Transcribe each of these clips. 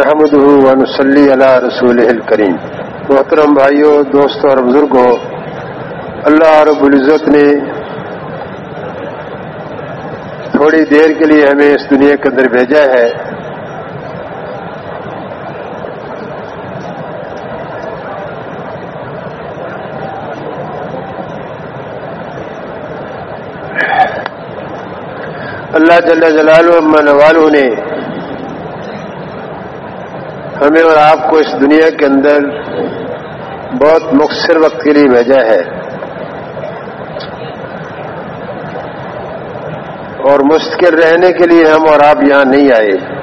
نحمد ونسلی علی رسول الکریم محترم بھائیوں دوستوں اور بزرگوں اللہ رب العزت نے تھوڑی دیر کے لیے ہمیں اس دنیا کے اندر بھیجا ہے۔ اللہ جل جلال والوں نے ہمیں اور آپ کو اس دنیا کے اندر بہت مختصر وقت کے لیے بھیجا ہے اور مستقل رہنے کے لیے ہم اور آپ یہاں نہیں آئے۔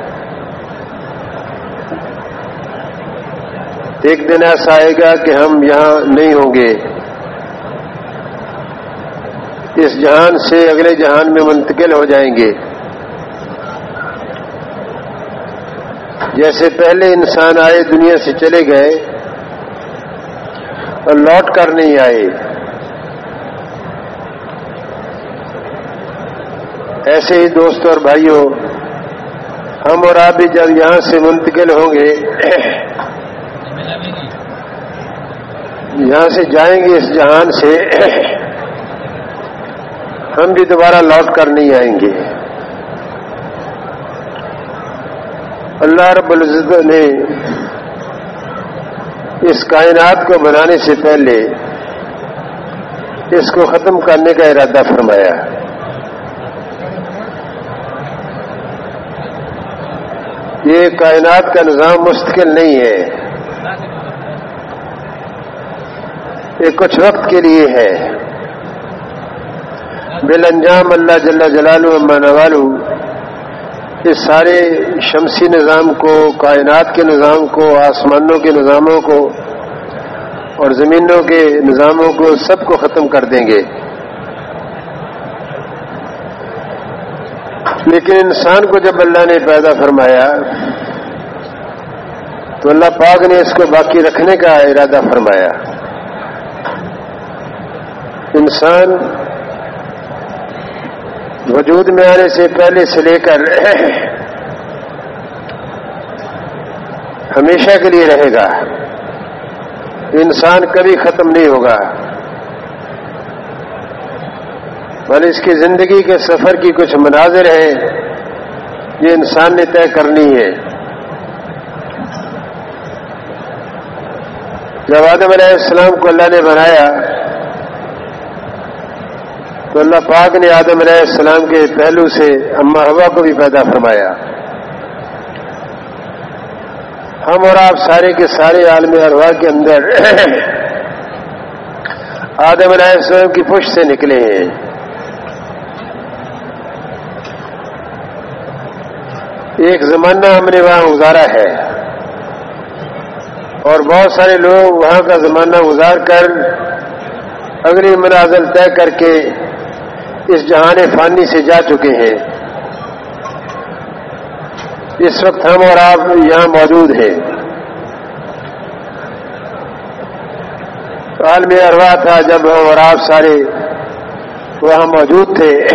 ایک دن ایسا آئے گا کہ ہم یہاں نہیں ہوں گے۔ اس جہان سے اگلے جہان میں منتقل ہو جائیں گے۔ جیسے پہلے انسان آئے، دنیا سے چلے گئے اور لوٹ کر نہیں آئے۔ ایسے ہی دوستوں اور بھائیوں، ہم اور آپ بھی جب یہاں سے منتقل ہوں گے، یہاں سے جائیں گے اس جہان سے، ہم بھی دوبارہ لوٹ کر نہیں آئیں گے۔ اللہ رب العزت نے اس کائنات کو بنانے سے پہلے اس کو ختم کرنے کا ارادہ فرمایا یہ کائنات کا نظام مستقل نہیں ہے۔ یہ کچھ وقت کے لیے ہے۔ بل انجام اللہ جل جلالو نوالو اس سارے شمسی نظام کو، کائنات کے نظام کو، آسمانوں کے نظاموں کو اور زمینوں کے نظاموں کو سب کو ختم کر دیں گے۔ لیکن انسان کو جب اللہ نے پیدا فرمایا تو اللہ پاک نے اس کو باقی رکھنے کا ارادہ فرمایا۔ انسان وجود میں آنے سے پہلے سے لے کر ہمیشہ کے لیے رہے گا۔ انسان کبھی ختم نہیں ہوگا۔ بل اس کی زندگی کے سفر کی کچھ مناظر ہیں یہ انسان نے طے کرنی ہے۔ جب آدم علیہ السلام کو اللہ نے بنایا تو اللہ پاک نے آدم علیہ السلام کے پہلو سے اما ہوا کو بھی پیدا فرمایا۔ ہم اور آپ سارے کے سارے عالم اروا کے اندر آدم علیہ السلام کی پشت سے نکلے ہیں۔ ایک زمانہ ہم نے وہاں گزارا ہے۔ اور بہت سارے لوگ وہاں کا زمانہ گزار کر اگلی منازل طے کر کے اس جہان فانی سے جا چکے ہیں۔ اس وقت ہم اور آپ یہاں موجود ہیں۔ عالم اروا تھا جب ہم اور آپ سارے وہاں موجود تھے۔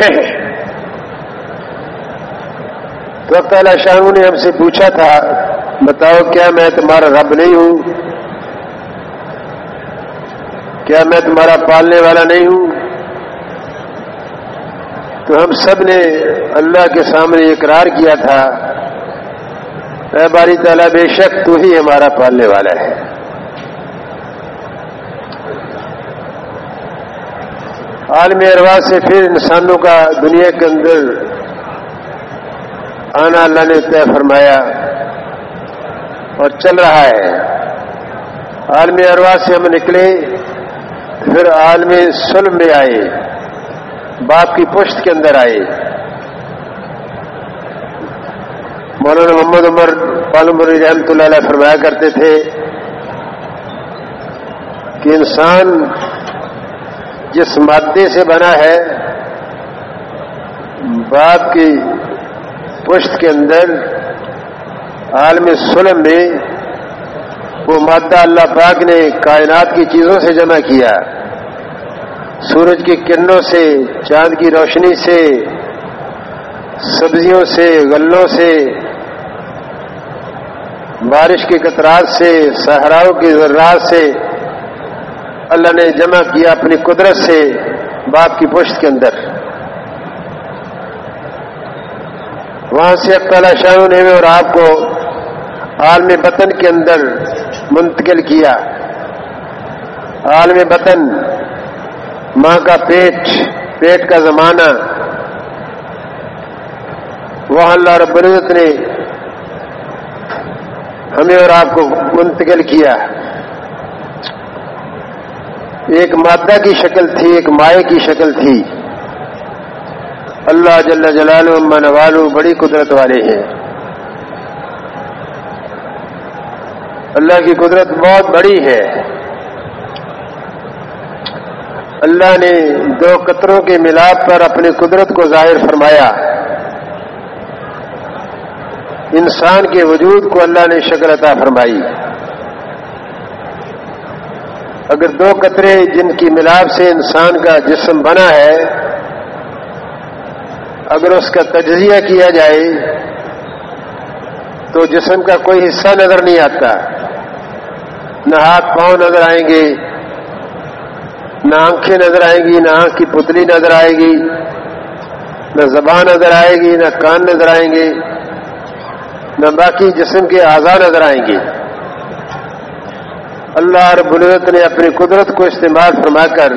تو پہلا شاہ نے ہم سے پوچھا تھا، بتاؤ کیا میں تمہارا رب نہیں ہوں؟ کیا میں تمہارا پالنے والا نہیں ہوں؟ تو ہم سب نے اللہ کے سامنے اقرار کیا تھا، اے باری تعالیٰ، بے شک تو ہی ہمارا پالنے والا ہے۔ عالم اروا سے پھر انسانوں کا دنیا کے اندر آنا اللہ نے طے فرمایا اور چل رہا ہے۔ عالم اروا سے ہم نکلے، پھر عالم سلم میں آئے۔ باپ کی پشت کے اندر آئے۔ مولانا محمد عمر پالمر رحمت اللہ علیہ فرمایا کرتے تھے کہ انسان جس مادے سے بنا ہے، باپ کی پشت کے اندر عالم سلم میں وہ مادہ اللہ پاک نے کائنات کی چیزوں سے جمع کیا۔ سورج کی کرنوں سے، چاند کی روشنی سے، سبزیوں سے، غلوں سے، بارش کے قطرات سے، صحراؤں کی ذرات سے، اللہ نے جمع کیا اپنی قدرت سے باپ کی پشت کے اندر۔ وہاں سے اب تعالیٰ شاہ نے اور آپ کو عالم بطن کے اندر منتقل کیا۔ عالم بطن ماں کا پیٹ پیٹ کا زمانہ۔ وہاں اللہ رب العزت نے ہمیں اور آپ کو منتقل کیا۔ ایک مادہ کی شکل تھی، ایک مائع کی شکل تھی۔ اللہ جل جلال والو، بڑی قدرت والے ہیں۔ اللہ کی قدرت بہت بڑی ہے۔ اللہ نے دو قطروں کے ملاپ پر اپنی قدرت کو ظاہر فرمایا۔ انسان کے وجود کو اللہ نے شکر عطا فرمائی۔ اگر دو قطرے جن کی ملاپ سے انسان کا جسم بنا ہے، اگر اس کا تجزیہ کیا جائے، تو جسم کا کوئی حصہ نظر نہیں آتا۔ نہ ہاتھ پاؤں نظر آئیں گے نہ آنکھیں نظر آئیں گی، نہ آنکھ کی پتلی نظر آئے گی، نہ زبان نظر آئے گی، نہ کان نظر آئیں گے، نہ باقی جسم کے اعضاء نظر آئیں گے۔ اللہ رب العزت نے اپنی قدرت کو استعمال فرما کر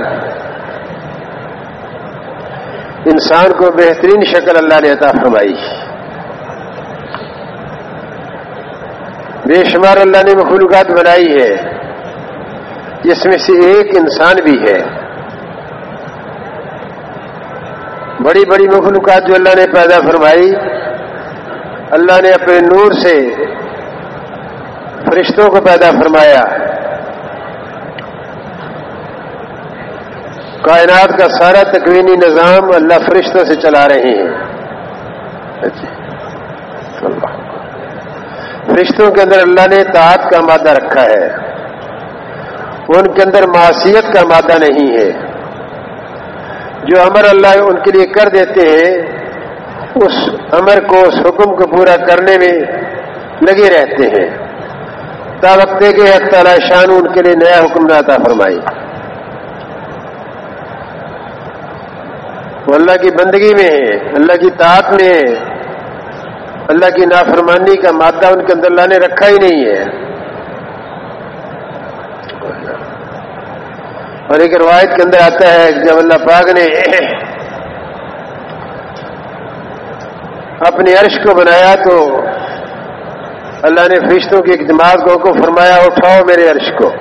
انسان کو بہترین شکل اللہ نے عطا فرمائی۔ بے شمار اللہ نے مخلوقات بنائی ہے۔ جس میں سے ایک انسان بھی ہے۔ بڑی بڑی مخلوقات جو اللہ نے پیدا فرمائی، اللہ نے اپنے نور سے فرشتوں کو پیدا فرمایا۔ کائنات کا سارا تکوینی نظام اللہ فرشتوں سے چلا رہے ہیں۔ فرشتوں کے اندر اللہ نے تعت کا مادہ رکھا ہے۔ ان کے اندر معاشیت کا مادہ نہیں ہے۔ جو امر اللہ ان کے لیے کر دیتے ہیں، اس امر کو، اس حکم کو پورا کرنے میں لگے رہتے ہیں۔ تا وقت کے تعالی شان ان کے لیے نیا حکم نہ فرمائی وہ اللہ کی بندگی میں ہے، اللہ کی طاعت میں ہے۔ اللہ کی نافرمانی کا مادہ ان کے اندر اللہ نے رکھا ہی نہیں ہے۔ اور ایک روایت کے اندر آتا ہے جب اللہ پاک نے اپنے عرش کو بنایا تو اللہ نے فرشتوں کی ایک دماغ کو فرمایا، اٹھاؤ میرے عرش کو۔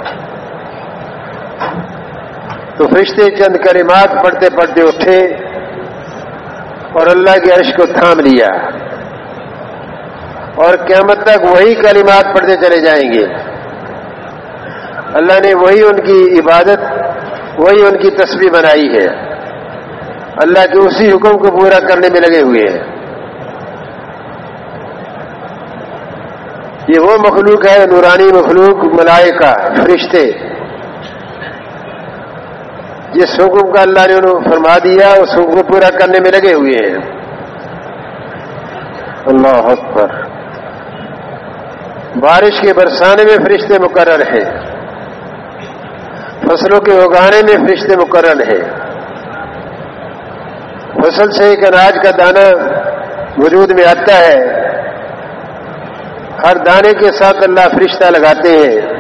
تو فرشتے چند کلمات پڑھتے پڑھتے اٹھے اور اللہ کے عرش کو تھام لیا۔ اور قیامت تک وہی کلمات پڑھتے چلے جائیں گے۔ اللہ نے وہی ان کی عبادت وہی ان کی تصویر بنائی ہے۔ اللہ کے اسی حکم کو پورا کرنے میں لگے ہوئے ہیں۔ یہ وہ مخلوق ہے، نورانی مخلوق، ملائکہ، فرشتے۔ جس حکم کا اللہ نے انہوں فرما دیا، اس حکم کو پورا کرنے میں لگے ہوئے ہیں۔ اللہ اکبر۔ بارش کے برسانے میں فرشتے مقرر ہیں۔ فصلوں کے اگانے میں فرشتے مقرر ہیں۔ فصل سے ایک اناج کا دانہ وجود میں آتا ہے۔ ہر دانے کے ساتھ اللہ فرشتہ لگاتے ہیں۔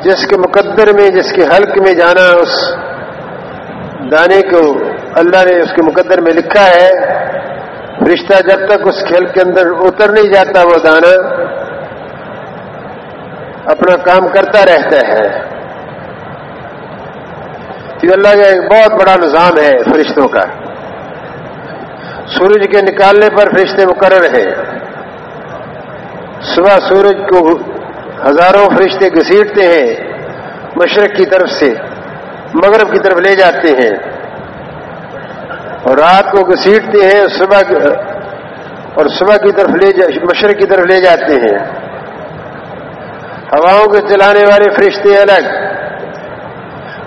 جس کے مقدر میں، جس کے حلق میں جانا اس دانے کو اللہ نے اس کے مقدر میں لکھا ہے۔ فرشتہ جب تک اس کھیل کے اندر اتر نہیں جاتا وہ دانا اپنا کام کرتا رہتا ہے۔ یہ اللہ کا ایک بہت بڑا نظام ہے فرشتوں کا۔ سورج کے نکالنے پر فرشتے مقرر ہیں۔ صبح سورج کو ہزاروں فرشتے گھسیٹتے ہیں مشرق کی طرف سے، مغرب کی طرف لے جاتے ہیں۔ اور رات کو گھسیٹتے ہیں، صبح اور صبح کی طرف لے جا مشرق کی طرف لے جاتے ہیں۔ ہواؤں کو چلانے والے فرشتے الگ،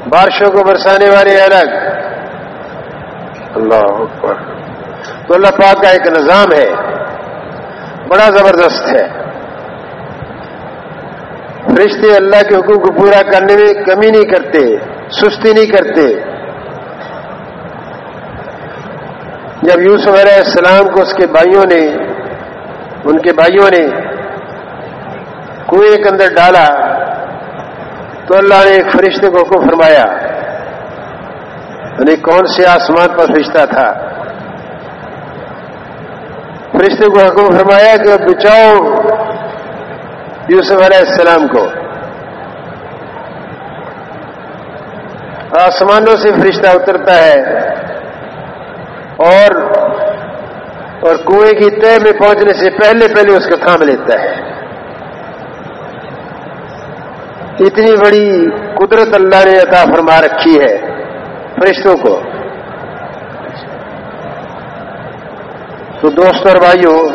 بارشوں کو برسانے والے الگ۔ اللہ تو اللہ پاک کا ایک نظام ہے، بڑا زبردست ہے۔ فرشتے اللہ کے حکم کو پورا کرنے میں کمی نہیں کرتے، سستی نہیں کرتے۔ جب یوسف علیہ السلام کو اس کے بھائیوں نے، ان کے بھائیوں نے کنویں کے اندر ڈالا تو اللہ نے ایک فرشتے کو حکم فرمایا یعنی کون سے آسمان پر فرشتہ تھا؟ فرشتے کو حکم فرمایا کہ بچاؤ یوسف علیہ السلام کو۔ آسمانوں سے فرشتہ اترتا ہے اور اور کنویں کی تہ میں پہنچنے سے پہلے پہلے اس کا تھام لیتا ہے۔ اتنی بڑی قدرت اللہ نے عطا فرما رکھی ہے فرشتوں کو۔ تو دوست اور بھائیوں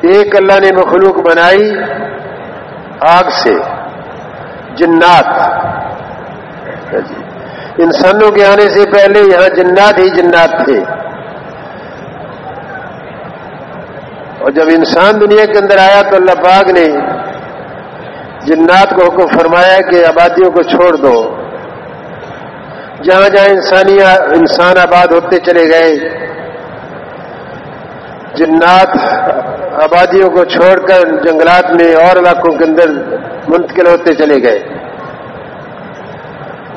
ایک اللہ نے مخلوق بنائی آگ سے، جنات۔ انسانوں کے آنے سے پہلے یہاں جنات ہی جنات تھے۔ اور جب انسان دنیا کے اندر آیا تو اللہ پاک نے جنات کو حکم فرمایا کہ آبادیوں کو چھوڑ دو۔ جہاں جہاں انسانیہ انسان آباد ہوتے چلے گئے، جنات آبادیوں کو چھوڑ کر جنگلات میں اور علاقوں کے اندر منتقل ہوتے چلے گئے۔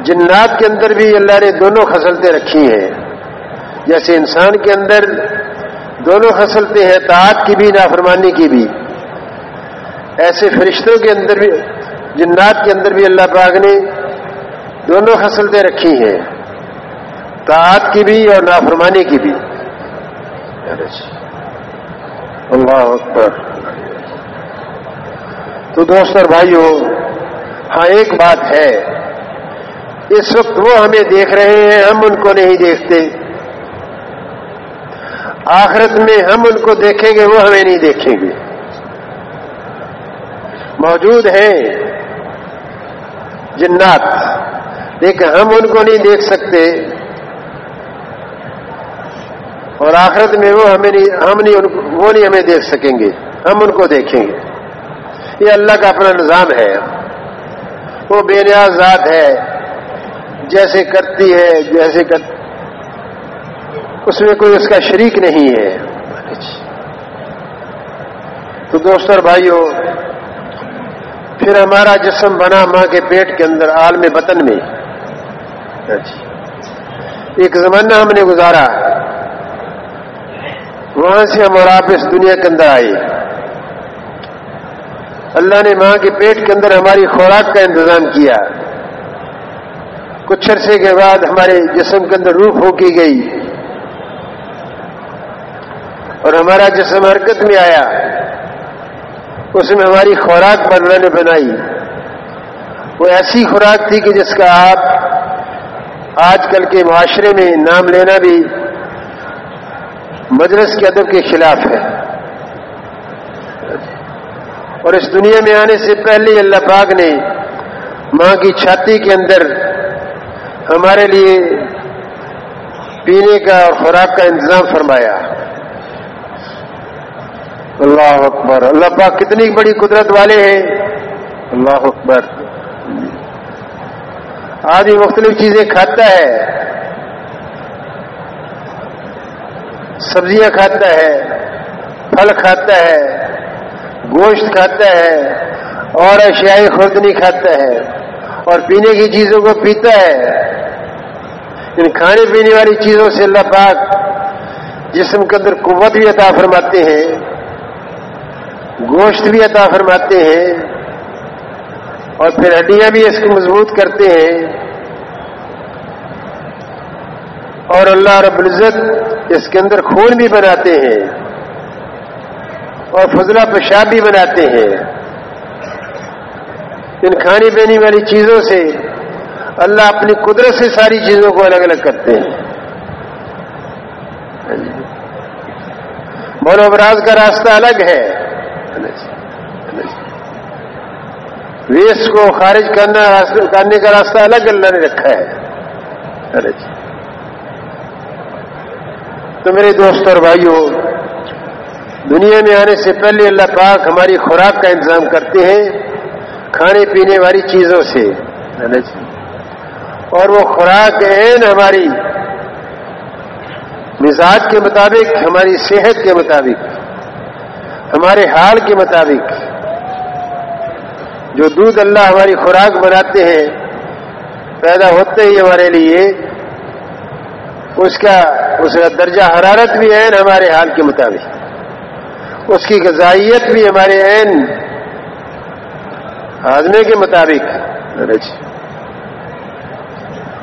جنات کے اندر بھی اللہ نے دونوں خسلتیں رکھی ہیں۔ جیسے انسان کے اندر دونوں خسلتے ہیں تعات کی بھی، نافرمانی کی بھی۔ ایسے فرشتوں کے اندر بھی، جنات کے اندر بھی اللہ پاک نے دونوں خسلتیں رکھی ہیں۔ تعات کی بھی اور نافرمانی کی بھی۔ اللہ اکبر۔ تو دوست اور بھائیوں ہاں ایک بات ہے۔ اس وقت وہ ہمیں دیکھ رہے ہیں، ہم ان کو نہیں دیکھتے۔ آخرت میں ہم ان کو دیکھیں گے، وہ ہمیں نہیں دیکھیں گے۔ موجود ہیں۔ جنات۔ لیکن ہم ان کو نہیں دیکھ سکتے۔ اور آخرت میں وہ ہمیں نہیں، ہم نہیں وہ نہیں ہمیں دیکھ سکیں گے۔ ہم ان کو دیکھیں گے۔ یہ اللہ کا اپنا نظام ہے۔ وہ بے نیاز ذات ہے۔ جیسے کرتی ہے، جیسے کر، اس میں کوئی اس کا شریک نہیں ہے۔ تو دوست اور بھائیوں پھر ہمارا جسم بنا ماں کے پیٹ کے اندر عالم بطن میں۔ ہاں جی۔ ایک زمانہ ہم نے گزارا۔ وہاں سے ہم اور آپ اس دنیا کے اندر آئے۔ اللہ نے ماں کے پیٹ کے اندر ہماری خوراک کا انتظام کیا۔ کچھ عرصے کے بعد ہمارے جسم کے اندر روح ہو کی گئی۔ اور ہمارا جسم حرکت میں آیا۔ اس میں ہماری خوراک اللہ نے بنائی۔ وہ ایسی خوراک تھی کہ جس کا آپ آج کل کے معاشرے میں نام لینا بھی مجلس کے ادب کے خلاف ہے۔ اور اس دنیا میں آنے سے پہلے اللہ پاک نے ماں کی چھاتی کے اندر ہمارے لیے پینے کا اور خوراک کا انتظام فرمایا۔ اللہ اکبر۔ اللہ پاک کتنی بڑی قدرت والے ہیں۔ اللہ اکبر۔ آدمی مختلف چیزیں کھاتا ہے۔ سبزیاں کھاتا ہے۔ پھل کھاتا ہے۔ گوشت کھاتا ہے۔ اور اشیائی خوردنی کھاتا ہے۔ اور پینے کی چیزوں کو پیتا ہے۔ ان کھانے پینے والی چیزوں سے اللہ پاک جسم کے اندر قوت بھی عطا فرماتے ہیں۔ گوشت بھی عطا فرماتے ہیں اور پھر ہڈیاں بھی اس کو مضبوط کرتے ہیں اور اللہ رب العزت اس کے اندر خون بھی بناتے ہیں اور فضلہ پیشاب بھی بناتے ہیں ان کھانے پینے والی چیزوں سے اللہ اپنی قدرت سے ساری چیزوں کو الگ الگ کرتے ہیں۔ ہاں جی۔ ابراز کا راستہ الگ ہے۔ ویسٹ کو خارج کرنا کرنے کا راستہ الگ اللہ نے رکھا ہے۔ جی۔ تو میرے دوست اور بھائیوں دنیا میں آنے سے پہلے اللہ پاک ہماری خوراک کا انتظام کرتے ہیں، کھانے پینے والی چیزوں سے۔ جی۔ اور وہ خوراک عین ہماری مزاج کے مطابق، ہماری صحت کے مطابق۔ ہمارے حال کے مطابق جو دودھ اللہ ہماری خوراک بناتے ہیں، پیدا ہوتے ہی ہمارے لیے اس کا اس کا درجہ حرارت بھی عین ہمارے حال کے مطابق، اس کی غذائیت بھی ہمارے عین ہاضمے کے مطابق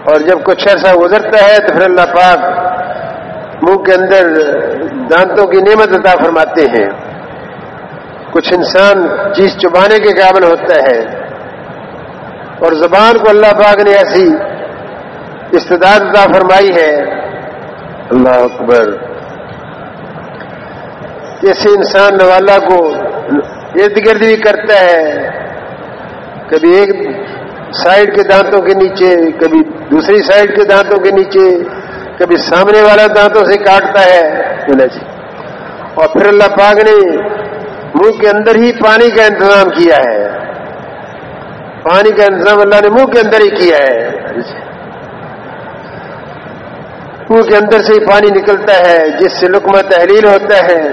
اور جب کچھ عرصہ گزرتا ہے تو پھر اللہ پاک منہ کے اندر دانتوں کی نعمت عطا فرماتے ہیں۔ کچھ انسان چیز چبانے کے قابل ہوتا ہے اور زبان کو اللہ پاک نے ایسی استداد عطا فرمائی ہے۔ اللہ اکبر۔ جیسے انسان نوالا کو ارد گرد بھی کرتا ہے، کبھی ایک سائڈ کے دانتوں کے نیچے، کبھی دوسری سائڈ کے دانتوں کے نیچے، کبھی سامنے والا دانتوں سے کاٹتا ہے۔ جی۔ اور پھر اللہ پاک نے منہ کے اندر ہی پانی کا انتظام کیا ہے۔ پانی کا انتظام اللہ نے منہ کے اندر ہی کیا ہے۔ منہ کے اندر سے ہی پانی نکلتا ہے، جس سے لکمہ تحلیل ہوتا ہے۔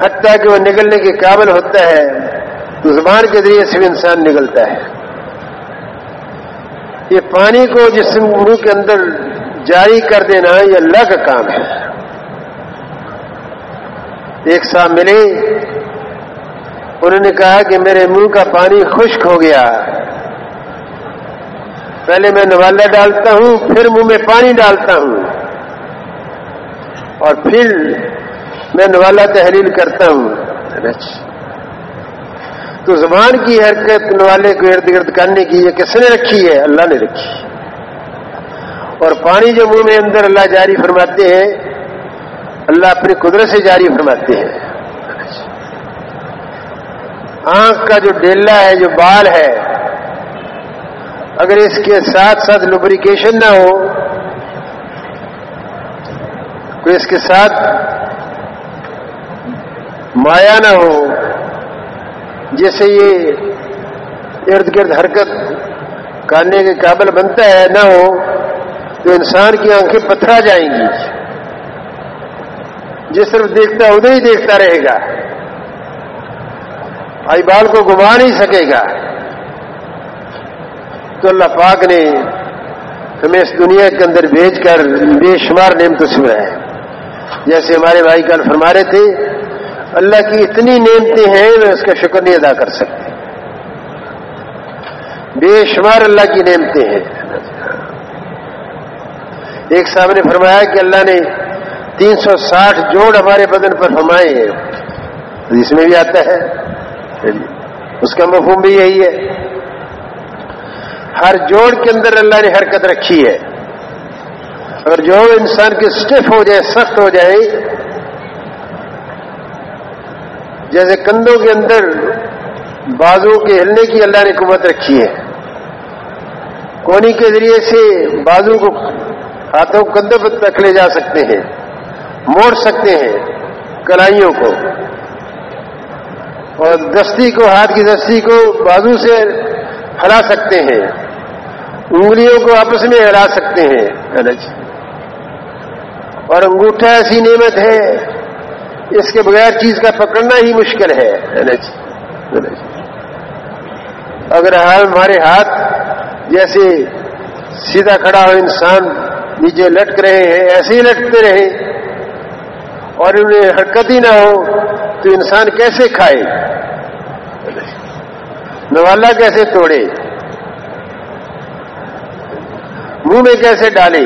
حتیٰ کہ وہ نکلنے کے قابل ہوتا ہے۔ تو زبان کے ذریعے سے بھی انسان نکلتا ہے۔ یہ پانی کو جس منہ کے اندر جاری کر دینا یہ اللہ کا کام ہے۔ ایک صاحب ملے انہوں نے کہا کہ میرے منہ کا پانی خشک ہو گیا۔ پہلے میں نوالا ڈالتا ہوں، پھر منہ میں پانی ڈالتا ہوں۔ اور پھر میں نوالا تحلیل کرتا ہوں۔ تو زبان کی حرکت نوالے کو ارد گرد کرنے کی یہ کس نے رکھی ہے؟ اللہ نے رکھی۔ اور پانی جو منہ میں اندر اللہ جاری فرماتے ہیں، اللہ اپنی قدرت سے جاری فرماتے ہیں۔ آنکھ کا جو ڈیلا ہے، جو بال ہے، اگر اس کے ساتھ ساتھ لوبریکیشن نہ ہو تو اس کے ساتھ مایا نہ ہو، جیسے یہ ارد گرد حرکت کرنے کے قابل بنتا ہے، نہ ہو، تو انسان کی آنکھیں پتھرا جائیں گی۔ جس طرف دیکھتا ہے ادھر ہی دیکھتا رہے گا۔ آئی بال کو گما نہیں سکے گا۔ تو اللہ پاک نے ہمیں اس دنیا کے اندر بھیج کر بے شمار نعمت تو ہے جیسے ہمارے بھائی کل فرما رہے تھے، اللہ کی اتنی نعمتیں ہیں، میں اس کا شکر نہیں ادا کر سکتے بے شمار اللہ کی نعمتیں ہیں۔ ایک صاحب نے فرمایا کہ اللہ نے تین سو ساٹھ جوڑ ہمارے بدن پر فرمائے ہیں۔ اس میں بھی آتا ہے۔ اس کا مفہوم بھی یہی ہے۔ ہر جوڑ کے اندر اللہ نے حرکت رکھی ہے۔ اگر جو انسان کے اسٹیف ہو جائے، سخت ہو جائے، جیسے کندھوں کے اندر بازو کے ہلنے کی اللہ نے قوت رکھی ہے۔ کونی کے ذریعے سے بازو کو ہاتھوں کندھوں پر تک لے جا سکتے ہیں، موڑ سکتے ہیں کلائیوں کو۔ اور دستی کو ہاتھ کی دستی کو بازو سے ہلا سکتے ہیں۔ انگلیوں کو آپس میں ہلا سکتے ہیں۔ اور انگوٹھا ایسی نعمت ہے اس کے بغیر چیز کا پکڑنا ہی مشکل ہے۔ اگر ہمارے ہاتھ جیسے سیدھا کھڑا ہو انسان نیچے لٹک رہے ہیں ایسے ہی لٹکتے رہے۔ اور انہیں حرکت ہی نہ ہو تو انسان کیسے کھائے؟ نوالا کیسے توڑے؟ منہ میں کیسے ڈالے؟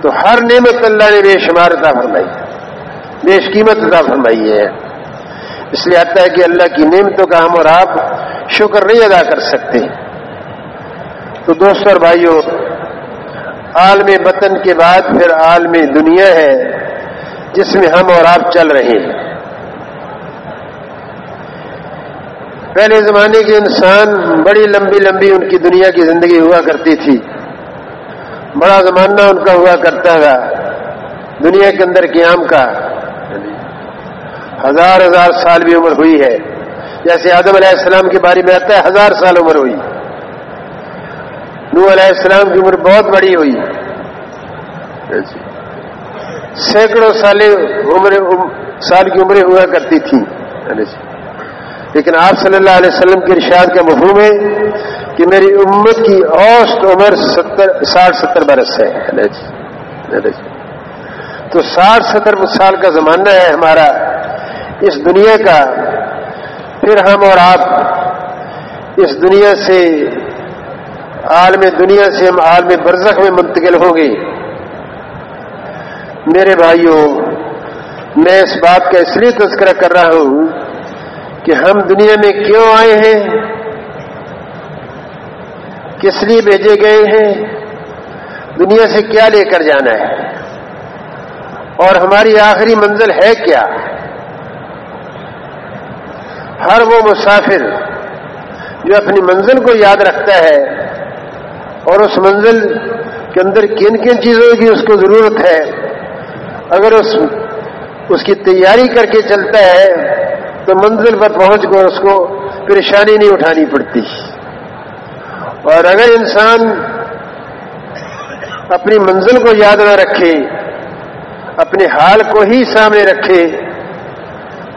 تو ہر نعمت اللہ نے بے شمار عطا فرمائی بیش قیمت عطا فرمائی ہے۔ اس لیے آتا ہے کہ اللہ کی نعمتوں کا ہم اور آپ شکر نہیں ادا کر سکتے۔ تو دوستوں اور بھائیوں عالم وطن کے بعد پھر عالم دنیا ہے۔ جس میں ہم اور آپ چل رہے ہیں۔ پہلے زمانے کے انسان بڑی لمبی لمبی ان کی دنیا کی زندگی ہوا کرتی تھی۔ بڑا زمانہ ان کا ہوا کرتا تھا۔ دنیا کے اندر قیام کا۔ ہزار ہزار سال بھی عمر ہوئی ہے۔ جیسے آدم علیہ السلام کے بارے میں آتا ہے، ہزار سال عمر ہوئی۔ نو علیہ السلام کی عمر بہت بڑی ہوئی۔ سینکڑوں سال عمر سال کی عمریں ہوا کرتی تھی۔ یعنی جی۔ لیکن آپ صلی اللہ علیہ وسلم کے ارشاد کا مفہوم ہے کہ میری امت کی اوسط عمر ستر ساٹھ ستر برس ہے۔ یعنی جی۔ یعنی جی۔ تو ساٹھ ستر سال کا زمانہ ہے ہمارا۔ اس دنیا کا۔ پھر ہم اور آپ اس دنیا سے، عالم دنیا سے ہم عالم برزخ میں منتقل ہوں گے۔ میرے بھائیوں، میں اس بات کا اس لیے تذکرہ کر رہا ہوں کہ ہم دنیا میں کیوں آئے ہیں؟ کس لیے بھیجے گئے ہیں؟ دنیا سے کیا لے کر جانا ہے؟ اور ہماری آخری منزل ہے کیا؟ ہر وہ مسافر جو اپنی منزل کو یاد رکھتا ہے اور اس منزل کے اندر کن کن چیزوں کی اس کو ضرورت ہے اگر اس اس کی تیاری کر کے چلتا ہے تو منزل پر پہنچ کر اس کو پریشانی نہیں اٹھانی پڑتی۔ اور اگر انسان اپنی منزل کو یاد نہ رکھے، اپنے حال کو ہی سامنے رکھے،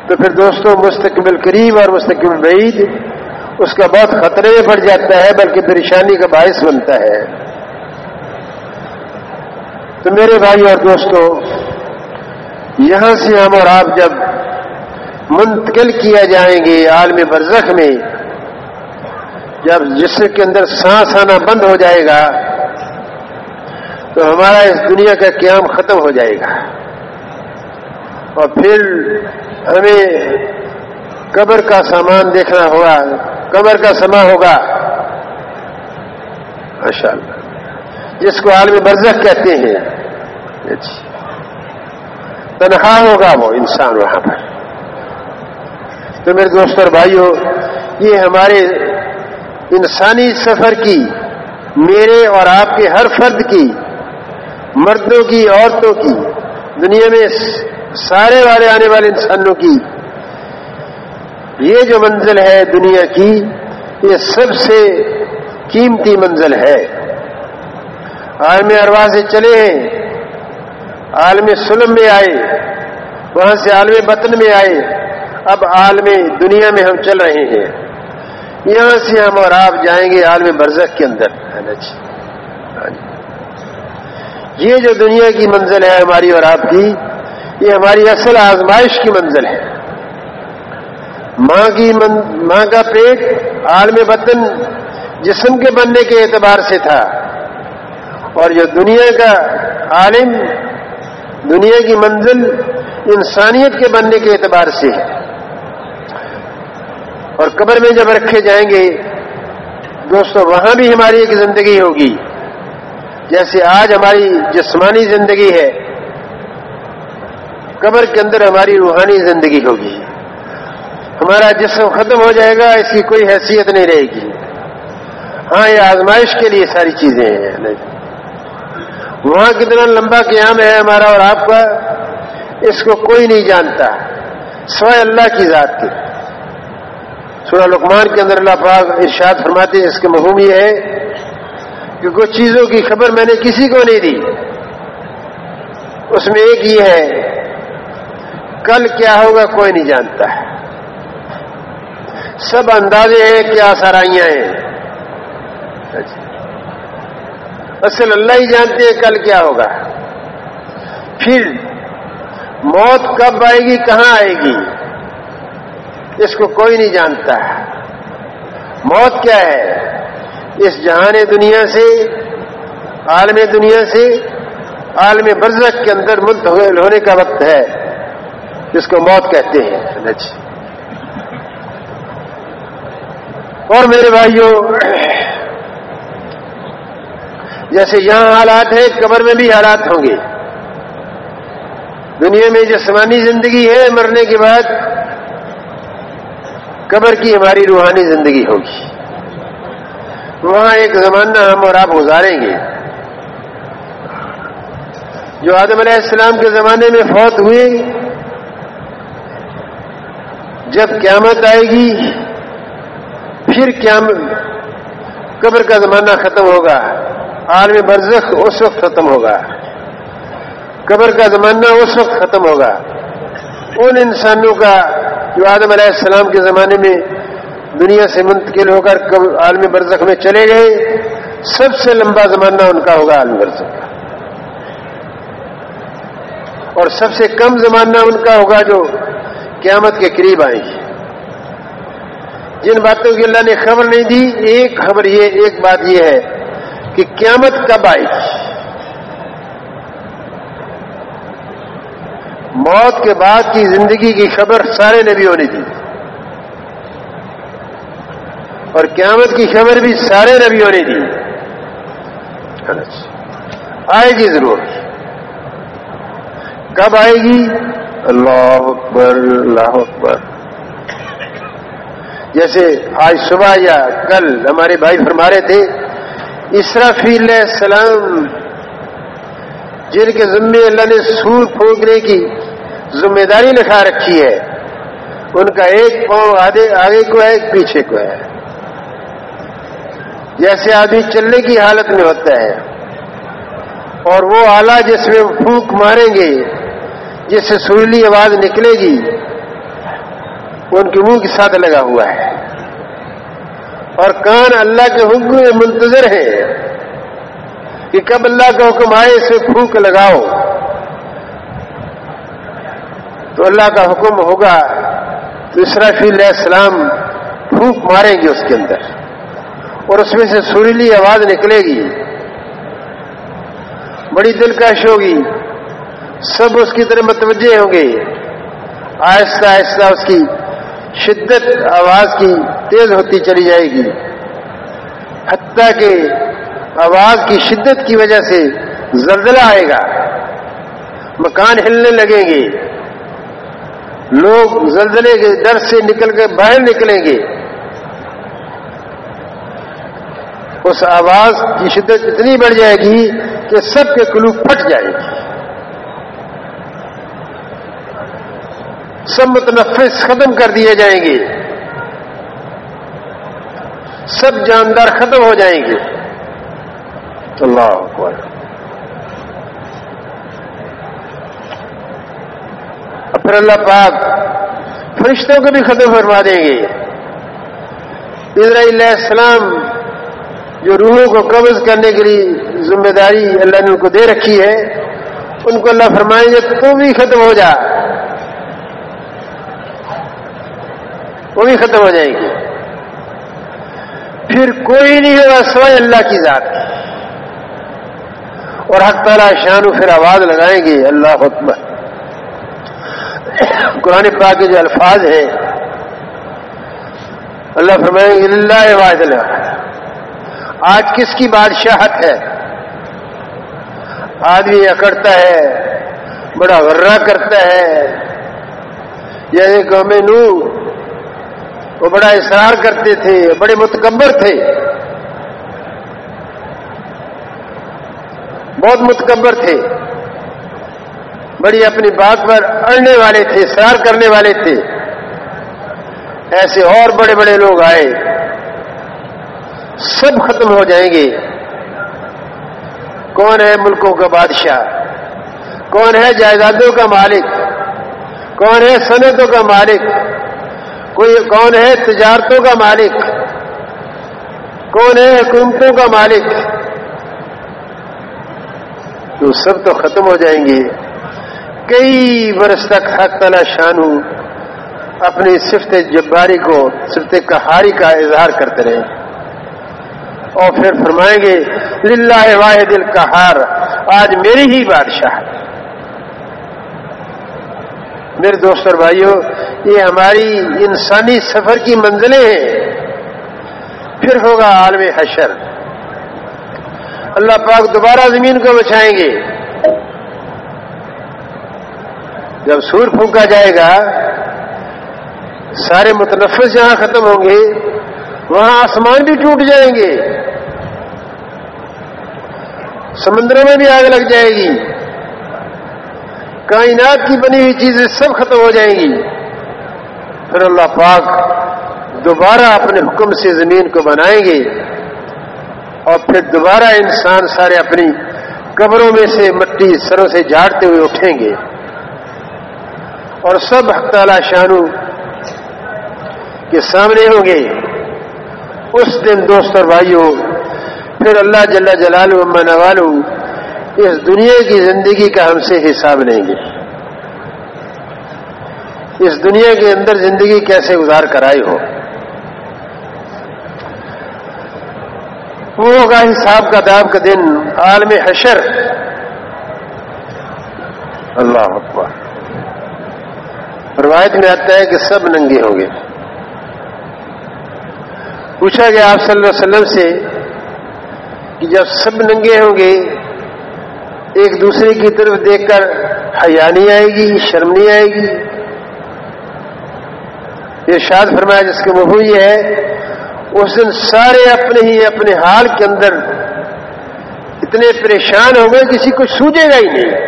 تو پھر دوستوں مستقبل قریب اور مستقبل بعید، اس کا بہت خطرے میں پڑ جاتا ہے، بلکہ پریشانی کا باعث بنتا ہے۔ تو میرے بھائی اور دوستوں یہاں سے ہم اور آپ جب منتقل کیا جائیں گے عالم برزخ میں، جب جسم کے اندر سانس آنا بند ہو جائے گا، تو ہمارا اس دنیا کا قیام ختم ہو جائے گا۔ اور پھر ہمیں قبر کا سامان دیکھنا ہوگا، قبر کا سما ہوگا۔ ماشاء اللہ جس کو عالم برزخ کہتے ہیں۔ تنہا ہوگا، وہ انسان وہاں پر۔ تو میرے دوست اور بھائیوں یہ ہمارے انسانی سفر کی، میرے اور آپ کے ہر فرد کی، مردوں کی، عورتوں کی، دنیا میں سارے والے آنے والے انسانوں کی، یہ جو منزل ہے دنیا کی، یہ سب سے قیمتی منزل ہے۔ عالم اروا سے چلے ہیں عالم سلم میں آئے وہاں سے عالم بطن میں آئے اب عالم دنیا میں ہم چل رہے ہیں۔ یہاں سے ہم اور آپ جائیں گے عالم برزخ کے اندر۔ اچھا۔ یہ جو دنیا کی منزل ہے ہماری اور آپ کی، یہ ہماری اصل آزمائش کی منزل ہے۔ ماں کی من... ماں کا پیٹ عالم وطن جسم کے بننے کے اعتبار سے تھا۔ اور جو دنیا کا عالم دنیا کی منزل انسانیت کے بننے کے اعتبار سے ہے۔ اور قبر میں جب رکھے جائیں گے، دوستو، وہاں بھی ہماری ایک زندگی ہوگی۔ جیسے آج ہماری جسمانی زندگی ہے، قبر کے اندر ہماری روحانی زندگی ہوگی۔ ہمارا جسم ختم ہو جائے گا، اس کی کوئی حیثیت نہیں رہے گی۔ ہاں یہ آزمائش کے لیے ساری چیزیں ہیں۔ وہاں کتنا لمبا قیام ہے ہمارا اور آپ کا، اس کو کوئی نہیں جانتا، سوائے اللہ کی ذات کی سورہ لقمان کے اندر اللہ پاک ارشاد فرماتے ہیں، اس کے مہوم یہ ہے کہ کچھ چیزوں کی خبر میں نے کسی کو نہیں دی۔ اس میں ایک یہ ہے، کل کیا ہوگا کوئی نہیں جانتا۔ سب اندازے ہیں، کیا سرائیاں ہیں۔ اصل اللہ ہی جانتے ہیں کل کیا ہوگا۔ پھر موت کب آئے گی، کہاں آئے گی؟ اس کو کوئی نہیں جانتا۔ موت کیا ہے؟ اس جہان دنیا سے، عالم دنیا سے، عالم برزخ کے اندر منتقل ہونے کا وقت ہے۔ جس کو موت کہتے ہیں۔ اچھا۔ اور میرے بھائیوں جیسے یہاں حالات ہیں، قبر میں بھی حالات ہوں گے۔ دنیا میں جسمانی زندگی ہے، مرنے کے بعد قبر کی ہماری روحانی زندگی ہوگی۔ وہاں ایک زمانہ ہم اور آپ گزاریں گے۔ جو آدم علیہ السلام کے زمانے میں فوت ہوئے، جب قیامت آئے گی، پھر قیامت قبر کا زمانہ ختم ہوگا۔ عالم برزخ اس وقت ختم ہوگا۔ قبر کا زمانہ اس وقت ختم ہوگا۔ ان انسانوں کا جو آدم علیہ السلام کے زمانے میں دنیا سے منتقل ہو کر عالم برزخ میں چلے گئے، سب سے لمبا زمانہ ان کا ہوگا عالم برزخ کا۔ اور سب سے کم زمانہ ان کا ہوگا جو قیامت کے قریب آئیں گے جن باتوں کی اللہ نے خبر نہیں دی، ایک خبر یہ، ایک بات یہ ہے کہ قیامت کب آئے گی؟ موت کے بعد کی زندگی کی خبر سارے نبیوں نے دی۔ اور قیامت کی خبر بھی سارے نبیوں نے دی۔ آئے گی ضرور۔ کب آئے گی؟ اللہ اکبر اللہ اکبر۔ جیسے آج صبح یا کل ہمارے بھائی فرما رہے تھے اسرافیل علیہ السلام، جن کے ذمے اللہ نے سور پھونکنے کی ذمہ داری لکھا رکھی ہے، ان کا ایک پاؤں آدھے، آگے کو ہے، ایک پیچھے کو ہے۔ جیسے آدمی چلنے کی حالت میں ہوتا ہے، اور وہ آلہ جس میں پھونک ماریں گے، جس سے سریلی آواز نکلے گی، ان کے منہ کے ساتھ لگا ہوا ہے۔ اور کان اللہ کے حکم میں منتظر ہے کہ کب اللہ کا حکم آئے اسے پھونک لگاؤ۔ تو اللہ کا حکم ہوگا تو اسرافی علیہ السلام پھونک ماریں گے اس کے اندر اور اس میں سے سریلی آواز نکلے گی۔ بڑی دلکش ہوگی۔ سب اس کی طرح متوجہ ہوں گے۔ آہستہ آہستہ اس کی شدت آواز کی تیز ہوتی چلی جائے گی۔ حتیٰ کہ آواز کی شدت کی وجہ سے زلزلہ آئے گا۔ مکان ہلنے لگیں گے۔ لوگ زلزلے کے ڈر سے نکل کے باہر نکلیں گے۔ اس آواز کی شدت اتنی بڑھ جائے گی کہ سب کے کلو پھٹ جائے گی سب متنفس ختم کر دیے جائیں گے۔ سب جاندار ختم ہو جائیں گے۔ اللہ اکبر۔ پھر اللہ پاک فرشتوں کو بھی ختم فرما دیں گے۔ اسرائیل علیہ السلام جو روحوں کو قبض کرنے کے لیے ذمہ داری اللہ نے ان کو دے رکھی ہے، ان کو اللہ فرمائیں گے تو بھی ختم ہو جا۔ وہ بھی ختم ہو جائے گی پھر کوئی نہیں ہوگا سوائے اللہ کی ذات اور حق تعالی شانو پھر آواز لگائیں گے، اللہ حکمت قرآن پاک کے جو الفاظ ہیں، اللہ فرمائیں گے اللہ واحد اللہ۔ آج کس کی بادشاہت ہے؟ آدمی اکڑتا ہے، بڑا غرہ کرتا ہے۔ جیسے قوم نو وہ بڑا اصرار کرتے تھے، بڑے متکبر تھے۔ بہت متکبر تھے۔ بڑی اپنی بات پر اڑنے والے تھے، اصرار کرنے والے تھے۔ ایسے اور بڑے بڑے لوگ آئے۔ سب ختم ہو جائیں گے۔ کون ہے ملکوں کا بادشاہ؟ کون ہے جائیدادوں کا مالک؟ کون ہے صنعتوں کا مالک؟ کوئی کون ہے تجارتوں کا مالک؟ کون ہے حکومتوں کا مالک؟ تو سب تو ختم ہو جائیں گے۔ کئی برس تک حق تعالی شانو اپنی صفت جباری کو، صفت کہاری کا اظہار کرتے رہے اور پھر فرمائیں گے، للہ واحد القہار، آج میری ہی بادشاہ میرے دوست اور بھائیوں یہ ہماری انسانی سفر کی منزلیں ہیں۔ پھر ہوگا عالم حشر۔ اللہ پاک دوبارہ زمین کو بچائیں گے۔ جب سور پھونکا جائے گا، سارے متنفس جہاں ختم ہوں گے۔ وہاں آسمان بھی ٹوٹ جائیں گے۔ سمندروں میں بھی آگ لگ جائے گی۔ کائنات کی بنی ہوئی چیزیں سب ختم ہو جائیں گی۔ پھر اللہ پاک دوبارہ اپنے حکم سے زمین کو بنائیں گے۔ اور پھر دوبارہ انسان سارے اپنی قبروں میں سے مٹی سروں سے جاڑتے ہوئے اٹھیں گے۔ اور سب حق تعالی شانو کے سامنے ہوں گے۔ اس دن دوست اور بھائیوں پھر اللہ جل جلال والو اس دنیا کی زندگی کا ہم سے حساب لیں گے اس دنیا کے اندر زندگی کیسے گزار کر آئی ہو۔ وہ ہوگا حساب کا دام کا دن، عالم حشر۔ اللہ اکبر۔ روایت میں آتا ہے کہ سب ننگے ہوں گے۔ پوچھا گیا آپ صلی اللہ علیہ وسلم سے کہ جب سب ننگے ہوں گے ایک دوسرے کی طرف دیکھ کر حیا نہیں آئے گی، شرم نہیں آئے گی۔ یہ شاد فرمایا جس کے مفہوم یہ ہے، اس دن سارے اپنے ہی اپنے حال کے اندر اتنے پریشان ہو گئے کسی کو سوجے گا ہی نہیں۔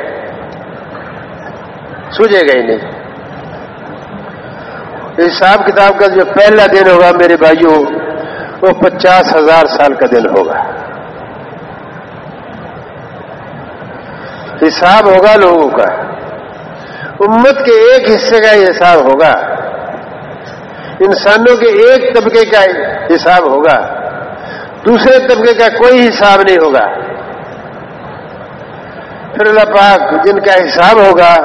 سوجے گا ہی نہیں۔ حساب کتاب کا جو پہلا دن ہوگا میرے بھائیوں وہ پچاس ہزار سال کا دن ہوگا۔ حساب ہوگا لوگوں کا۔ امت کے ایک حصے کا یہ حساب ہوگا۔ انسانوں کے ایک طبقے کا حساب ہوگا۔ دوسرے طبقے کا کوئی حساب نہیں ہوگا۔ پھر اللہ پاک جن کا حساب ہوگا،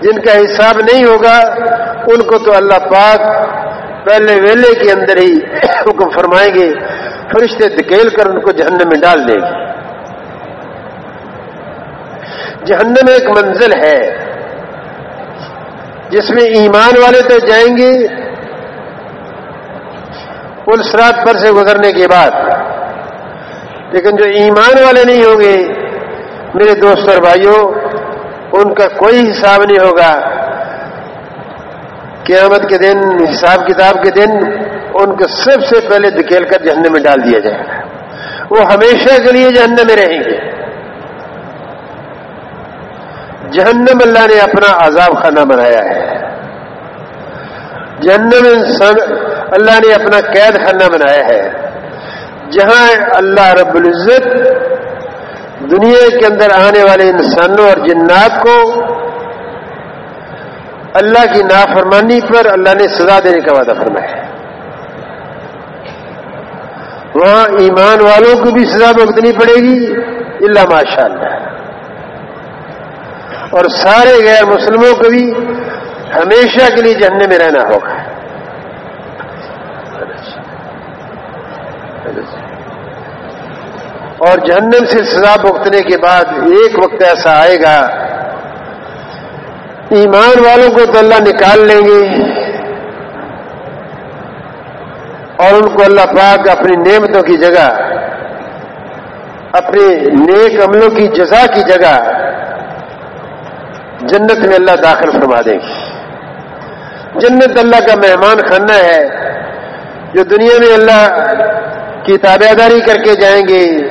جن کا حساب نہیں ہوگا، ان کو تو اللہ پاک پہلے ویلے کے اندر ہی حکم فرمائیں گے، فرشتے دکیل کر ان کو جہنم میں ڈال دیں گے۔ جہنم ایک منزل ہے۔ جس میں ایمان والے تو جائیں گے۔ پل سرات پر سے گزرنے کے بعد۔ لیکن جو ایمان والے نہیں ہوں گے، میرے دوست اور بھائیوں، ان کا کوئی حساب نہیں ہوگا۔ قیامت کے دن، حساب کتاب کے دن، ان کو سب سے پہلے دکیل کر جہنم میں ڈال دیا جائے گا۔ وہ ہمیشہ کے لیے جہنم میں رہیں گے۔ جہنم اللہ نے اپنا عذاب خانہ بنایا ہے۔ جہنم انسان اللہ نے اپنا قید خانہ بنایا ہے۔ جہاں اللہ رب العزت دنیا کے اندر آنے والے انسانوں اور جنات کو اللہ کی نافرمانی پر اللہ نے سزا دینے کا وعدہ فرمایا ہے۔ وہاں ایمان والوں کو بھی سزا بھگتنی پڑے گی۔ اللہ ماشاء اللہ اور سارے غیر مسلموں کو بھی ہمیشہ کے لیے جہنم میں رہنا ہوگا۔ اور جہنم سے سزا بھگتنے کے بعد ایک وقت ایسا آئے گا، ایمان والوں کو تو اللہ نکال لیں گے اور ان کو اللہ پاک اپنی نعمتوں کی جگہ، اپنے نیک عملوں کی جزا کی جگہ جنت میں اللہ داخل فرما دیں گے جنت اللہ کا مہمان خانہ ہے۔ جو دنیا میں اللہ کی تابع داری کر کے جائیں گے،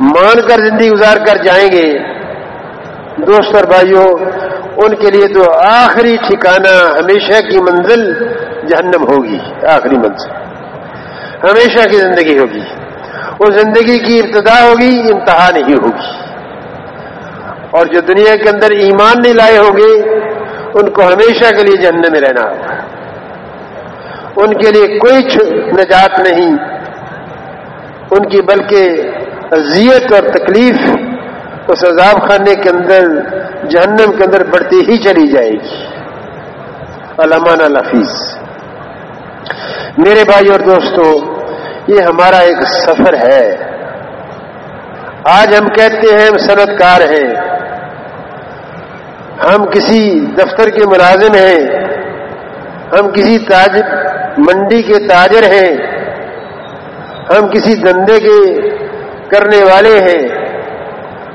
مان کر زندگی گزار کر جائیں گے۔ دوست اور بھائیوں، ان کے لیے تو آخری ٹھکانہ ہمیشہ کی منزل جہنم ہوگی۔ آخری منزل۔ ہمیشہ کی زندگی ہوگی۔ وہ زندگی کی ابتدا ہوگی انتہا نہیں ہوگی۔ اور جو دنیا کے اندر ایمان نہیں لائے ہوں گے، ان کو ہمیشہ کے لیے جہنم میں رہنا ہوگا۔ ان کے لیے کوئی نجات نہیں۔ ان کی بلکہ اذیت اور تکلیف اس عذاب خانے کے اندر، جہنم کے اندر بڑھتی ہی چلی جائے گی۔ علمان الفیظ میرے بھائی اور دوستوں یہ ہمارا ایک سفر ہے۔ آج ہم کہتے ہیں ہم صنعت کار ہیں۔ ہم کسی دفتر کے ملازم ہیں، ہم کسی تاج منڈی کے تاجر ہیں، ہم کسی دندے کے کرنے والے ہیں۔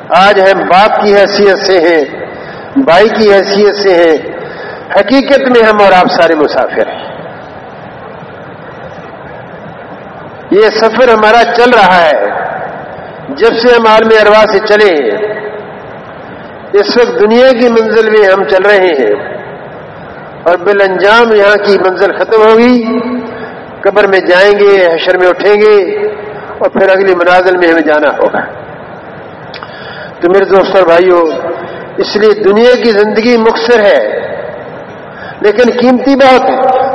آج ہم باپ کی حیثیت سے ہیں، بھائی کی حیثیت سے ہیں۔ حقیقت میں ہم اور آپ سارے مسافر ہیں۔ یہ سفر ہمارا چل رہا ہے۔ جب سے ہم عالم اروا سے چلے ہیں اس وقت دنیا کی منزل میں ہم چل رہے ہیں اور بل انجام یہاں کی منزل ختم ہوگی، قبر میں جائیں گے، حشر میں اٹھیں گے اور پھر اگلی منازل میں ہمیں جانا ہوگا۔ تو میرے دوست اور بھائیوں اس لیے دنیا کی زندگی مختصر ہے، لیکن قیمتی بہت ہے۔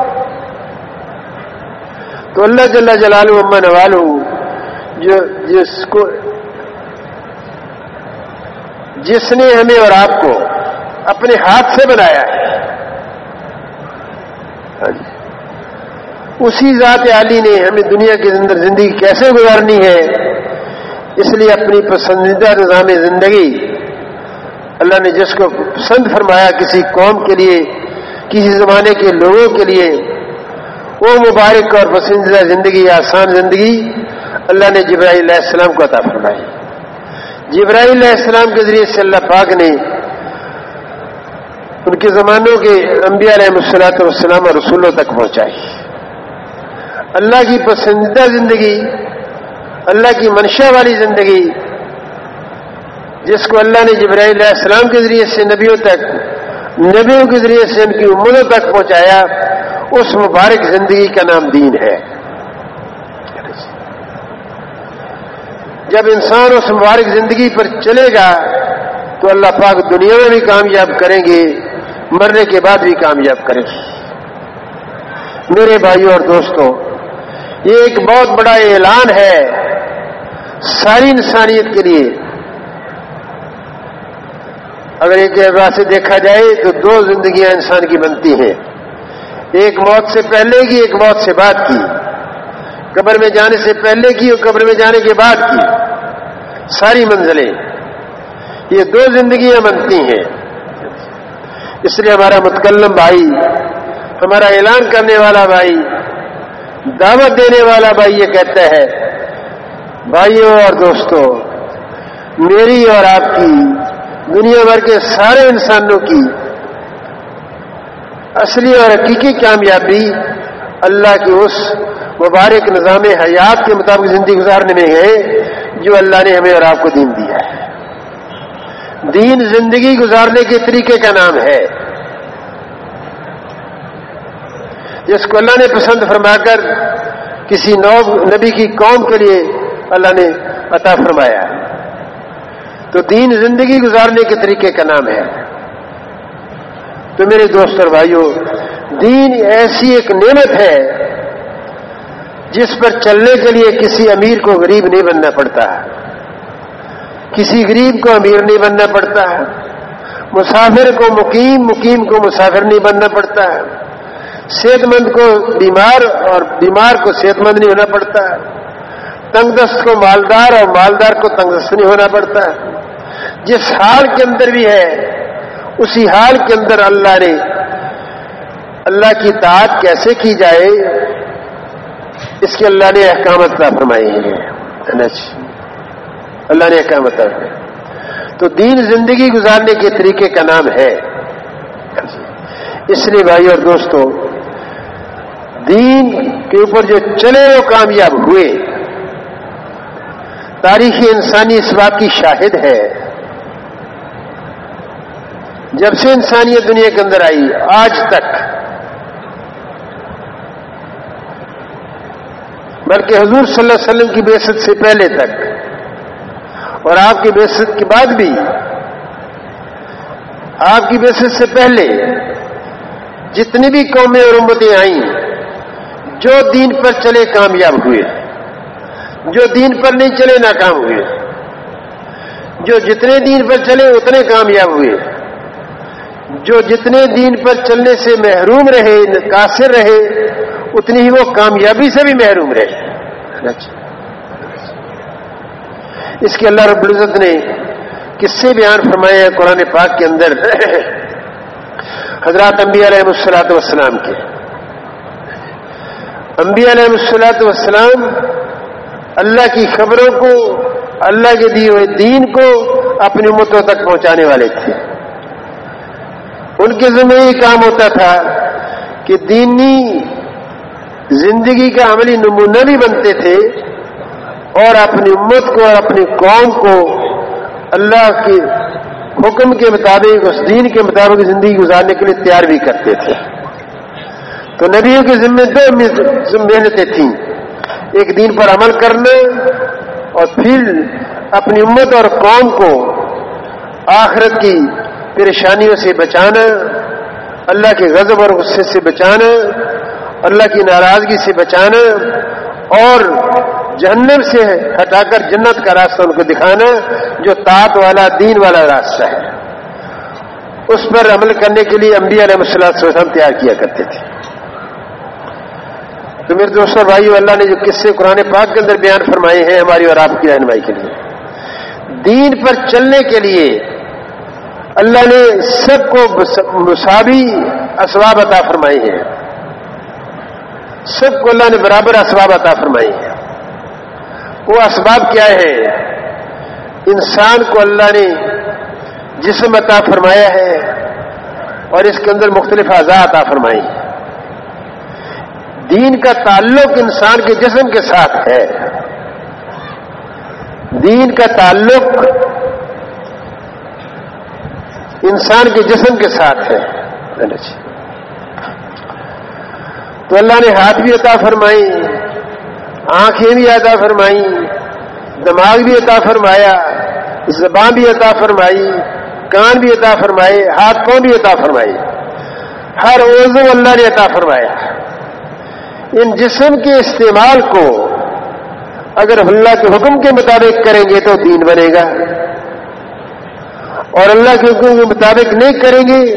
تو اللہ جل جلال اما نوالو جو جس کو جس نے ہمیں اور آپ کو اپنے ہاتھ سے بنایا ہے۔ ہاں جی۔ اسی ذات عالی نے ہمیں دنیا کے اندر زندگی کیسے گزارنی ہے؟ اس لیے اپنی پسندیدہ نظام زندگی۔ اللہ نے جس کو پسند فرمایا کسی قوم کے لیے، کسی زمانے کے لوگوں کے لیے، وہ مبارک اور پسندیدہ زندگی، آسان زندگی اللہ نے جبرائیل علیہ السلام کو عطا فرمائی۔ جبرائیل علیہ السلام کے ذریعے سے اللہ پاک نے ان کے زمانوں کے انبیاء علیہ مسلاط والسلام اور رسولوں تک پہنچائی۔ اللہ کی پسندیدہ زندگی، اللہ کی منشا والی زندگی، جس کو اللہ نے جبرائیل علیہ السلام کے ذریعے سے نبیوں تک، نبیوں کے ذریعے سے ان کی امتوں تک پہنچایا، اس مبارک زندگی کا نام دین ہے۔ جب انسان اس مبارک زندگی پر چلے گا، تو اللہ پاک دنیا میں بھی کامیاب کریں گے، مرنے کے بعد بھی کامیاب کریں گے۔ میرے بھائیوں اور دوستوں، یہ ایک بہت بڑا اعلان ہے ساری انسانیت کے لیے۔ اگر ایک اعتبار سے دیکھا جائے تو دو زندگیاں انسان کی بنتی ہیں، ایک موت سے پہلے کی، ایک موت سے بعد کی۔ قبر میں جانے سے پہلے کی اور قبر میں جانے کے بعد کی۔ ساری منزلیں۔ یہ دو زندگیاں بنتی ہیں۔ اس لیے ہمارا متکلم بھائی، ہمارا اعلان کرنے والا بھائی، دعوت دینے والا بھائی یہ کہتا ہے، بھائیوں اور دوستوں، میری اور آپ کی، دنیا بھر کے سارے انسانوں کی اصلی اور حقیقی کامیابی اللہ کے اس مبارک نظام حیات کے مطابق زندگی گزارنے میں ہے جو اللہ نے ہمیں اور آپ کو دین دیا ہے۔ دین زندگی گزارنے کے طریقے کا نام ہے۔ جس کو اللہ نے پسند فرما کر کسی نو نبی کی قوم کے لیے اللہ نے عطا فرمایا تو دین زندگی گزارنے کے طریقے کا نام ہے۔ تو میرے دوست اور بھائیوں دین ایسی ایک نعمت ہے جس پر چلنے کے لیے کسی امیر کو غریب نہیں بننا پڑتا کسی غریب کو امیر نہیں بننا پڑتا مسافر کو مقیم مقیم کو مسافر نہیں بننا پڑتا صحت مند کو بیمار اور بیمار کو صحت مند نہیں ہونا پڑتا تنگ دست کو مالدار اور مالدار کو تنگ دست نہیں ہونا پڑتا جس حال کے اندر بھی ہے، اسی حال کے اندر اللہ نے اللہ کی تعداد کیسے کی جائے؟ اس کے اللہ نے احکامت کا فرمائی ہے اللہ نے احکامت تو دین زندگی گزارنے کے طریقے کا نام ہے۔ اس لیے بھائی اور دوستوں دین کے اوپر جو چلے وہ کامیاب ہوئے تاریخی انسانی اس بات کی شاہد ہے۔ جب سے انسانیت دنیا کے اندر آئی، آج تک بلکہ حضور صلی اللہ علیہ وسلم کی بےست سے پہلے تک اور آپ کی بےست کے بعد بھی آپ کی بےست سے پہلے جتنی بھی قومیں اور امتیں آئیں، جو دین پر چلے کامیاب ہوئے، جو دین پر نہیں چلے ناکام ہوئے، جو جتنے دین پر چلے اتنے کامیاب ہوئے۔ جو جتنے دین پر چلنے سے محروم رہے قاصر رہے، اتنی ہی وہ کامیابی سے بھی محروم رہے۔ اس کے اللہ رب العزت نے کس سے بیان فرمائے ہیں قرآن پاک کے اندر۔ حضرات انبیاء علیہ السلاط والسلام کے۔ انبیاء علیہ السلاط والسلام اللہ کی خبروں کو، اللہ کے دیے ہوئے دین کو اپنی امتوں تک پہنچانے والے تھے۔ ان کے ذمہ یہ کام ہوتا تھا کہ دینی زندگی کا عملی نمونہ بھی بنتے تھے اور اپنی امت کو اور اپنی قوم کو اللہ کے حکم کے مطابق اس دین کے مطابق زندگی گزارنے کے لیے تیار بھی کرتے تھے۔ تو نبیوں کے ذمہ دو محنتیں تھیں۔ ایک دین پر عمل کرنا اور پھر اپنی امت اور قوم کو آخرت کی پریشانیوں سے بچانا، اللہ کے غضب اور غصے سے بچانا، اللہ کی ناراضگی سے بچانا اور جہنم سے ہٹا کر جنت کا راستہ ان کو دکھانا جو تاط والا، دین والا راستہ ہے۔ اس پر عمل کرنے کے لیے انبیاء علیہ وسلم تیار کیا کرتے تھے۔ تو میرے دوستوں بھائی اللہ نے جو قصے قرآن پاک کے اندر بیان فرمائے ہیں ہماری اور آپ کی رہنمائی کے لیے۔ دین پر چلنے کے لیے اللہ نے سب کو مساوی اسباب عطا فرمائے ہیں۔ سب کو اللہ نے برابر اسباب عطا فرمائی ہیں۔ وہ اسباب کیا ہے انسان کو اللہ نے جسم عطا فرمایا ہے اور اس کے اندر مختلف اعضاء عطا فرمائی دین کا تعلق انسان کے جسم کے ساتھ ہے۔ دین کا تعلق انسان کے جسم کے ساتھ ہے۔ جی۔ تو اللہ نے ہاتھ بھی عطا فرمائی، آنکھیں بھی عطا فرمائی، دماغ بھی عطا فرمایا، زبان بھی عطا فرمائی، کان بھی عطا فرمائے، ہاتھ پاؤں بھی عطا فرمائی ہر عضو اللہ نے عطا فرمایا۔ ان جسم کے استعمال کو اگر اللہ کے حکم کے مطابق کریں گے تو دین بنے گا۔ اور اللہ کے حکم کے مطابق نہیں کریں گے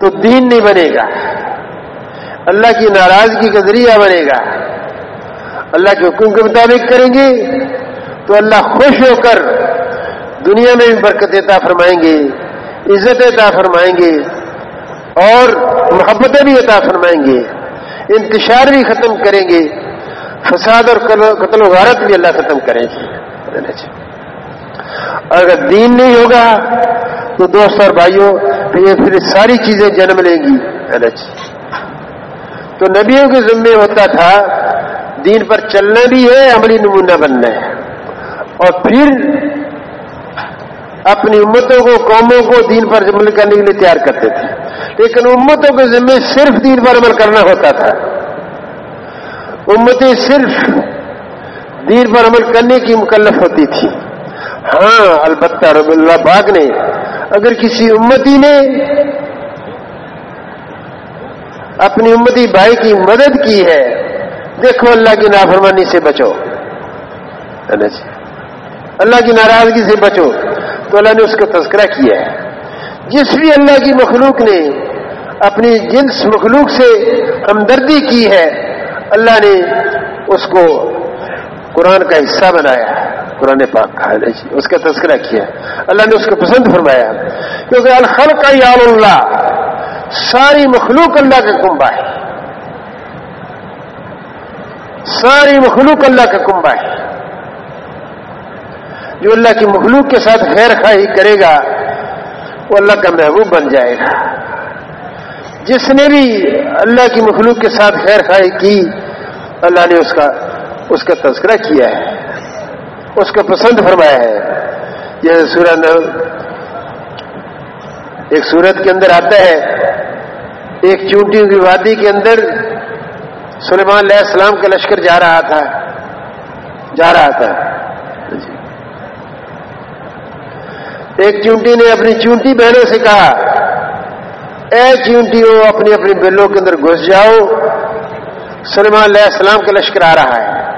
تو دین نہیں بنے گا۔ اللہ کی ناراضگی کا ذریعہ بنے گا۔ اللہ کے حکم کے مطابق کریں گے تو اللہ خوش ہو کر دنیا میں بھی برکت عطا فرمائیں گے، عزت عطا فرمائیں گے اور محبتیں بھی عطا فرمائیں گے۔ انتشار بھی ختم کریں گے۔ فساد اور قتل و غارت بھی اللہ ختم کریں گے۔ اگر دین نہیں ہوگا تو دوست اور بھائیوں یہ پھر ساری چیزیں جنم لیں گی۔ تو نبیوں کے ذمے ہوتا تھا، دین پر چلنا بھی ہے، عملی نمونہ بننا ہے۔ اور پھر اپنی امتوں کو، قوموں کو دین پر عمل کرنے کے لیے تیار کرتے تھے۔ لیکن امتوں کے ذمے صرف دین پر عمل کرنا ہوتا تھا۔ امتیں صرف دین پر عمل کرنے کی مکلف ہوتی تھی ہاں البتہ رب اللہ باغ نے اگر کسی امتی نے اپنی امتی بھائی کی مدد کی ہے، دیکھو اللہ کی نافرمانی سے بچو۔ جی، اللہ کی ناراضگی سے بچو۔ تو اللہ نے اس کا تذکرہ کیا ہے۔ جس بھی اللہ کی مخلوق نے اپنی جنس مخلوق سے ہمدردی کی ہے، اللہ نے اس کو قرآن کا حصہ بنایا ہے۔ قرآن پاک کا ہے جی اس کا تذکرہ کیا اللہ نے اس کو پسند فرمایا کیونکہ الخل کا یا اللہ، ساری مخلوق اللہ کا کنبا ہے۔ ساری مخلوق اللہ کا کنبا ہے۔ جو اللہ کی مخلوق کے ساتھ خیر خواہی کرے گا، وہ اللہ کا محبوب بن جائے گا۔ جس نے بھی اللہ کی مخلوق کے ساتھ خیر خواہی کی، اللہ نے اس کا اس کا تذکرہ کیا ہے۔ اس کو پسند فرمایا ہے۔ جیسے سورہ ایک سورت کے اندر آتا ہے۔ ایک چونٹی کی وادی کے اندر سلیمان علیہ السلام کا لشکر جا رہا تھا۔ جا رہا تھا۔ ایک چونٹی نے اپنی چونٹی بہنوں سے کہا، اے چونٹی ہو اپنی اپنی بلوں کے اندر گھس جاؤ۔ سلیمان علیہ السلام کا لشکر آ رہا ہے۔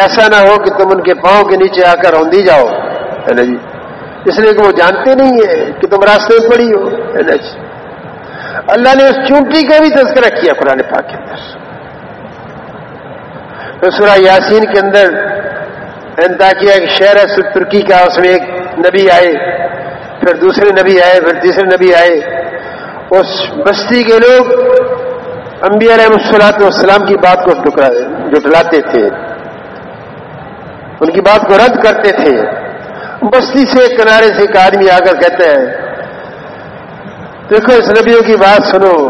ایسا نہ ہو کہ تم ان کے پاؤں کے نیچے آ کر روندی جاؤ۔ ہے نا جی اس لیے کہ وہ جانتے نہیں ہے کہ تم راستے میں پڑی ہو۔ ہے نا جی اللہ نے اس چونٹی کا بھی تذکرہ کیا قرآن پاک کے اندر۔ سورہ یاسین کے اندر انتاکیہ ایک شہر ہے ترکی کا، اس میں ایک نبی آئے، پھر دوسرے نبی آئے، پھر تیسرے نبی آئے۔ اس بستی کے لوگ انبیاء علیہ السلاط والسلام کی بات کو جٹلاتے تھے۔ ان کی بات کو رد کرتے تھے۔ بستی سے کنارے سے ایک آدمی آ کر کہتے ہیں دیکھو اس نبیوں کی بات سنو،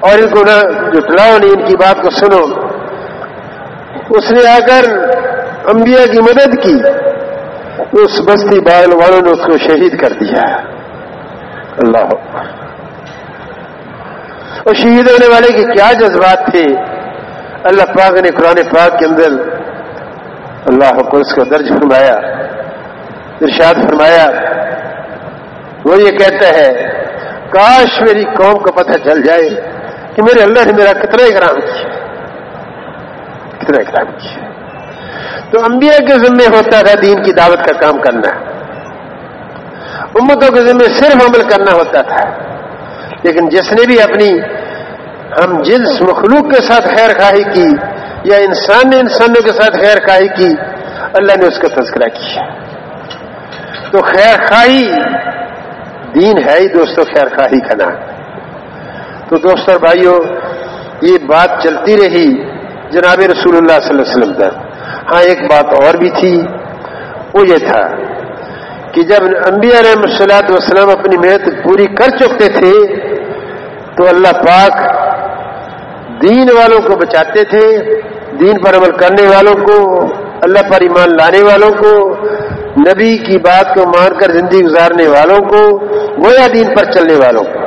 اور ان کو نہ جٹلاؤ نہیں ان کی بات کو سنو۔ اس نے آ کر انبیاء کی مدد کی۔ اس بستی بال والوں نے اس کو شہید کر دیا۔ اللہ۔ اور شہید ہونے والے کے کیا جذبات تھے۔ اللہ پاک نے قرآن پاک کے اندر اللہ کو اس کو درج فرمایا، ارشاد فرمایا، وہ یہ کہتا ہے، کاش میری قوم کو پتہ چل جائے کہ میرے اللہ نے میرا کتنا اکرام کیا۔ کتنا اکرام کیا۔ تو انبیاء کے ذمے ہوتا تھا دین کی دعوت کا کام کرنا۔ امتوں کے ذمے صرف عمل کرنا ہوتا تھا۔ لیکن جس نے بھی اپنی ہم جنس مخلوق کے ساتھ خیر خواہی کی یا انسان نے انسانوں کے ساتھ خیر خواہی کی، اللہ نے اس کا تذکرہ کیا۔ تو خیر خواہی دین ہے ہی دوستو، خیر خواہی کا نام۔ تو دوستوں اور بھائیوں یہ بات چلتی رہی جناب رسول اللہ صلی اللہ علیہ وسلم تک ہاں ایک بات اور بھی تھی۔ وہ یہ تھا کہ جب انبیاء علیہ مسلاط وسلم اپنی محنت پوری کر چکتے تھے، تو اللہ پاک دین والوں کو بچاتے تھے دین پر عمل کرنے والوں کو، اللہ پر ایمان لانے والوں کو، نبی کی بات کو مان کر زندگی گزارنے والوں کو، گویا دین پر چلنے والوں کو۔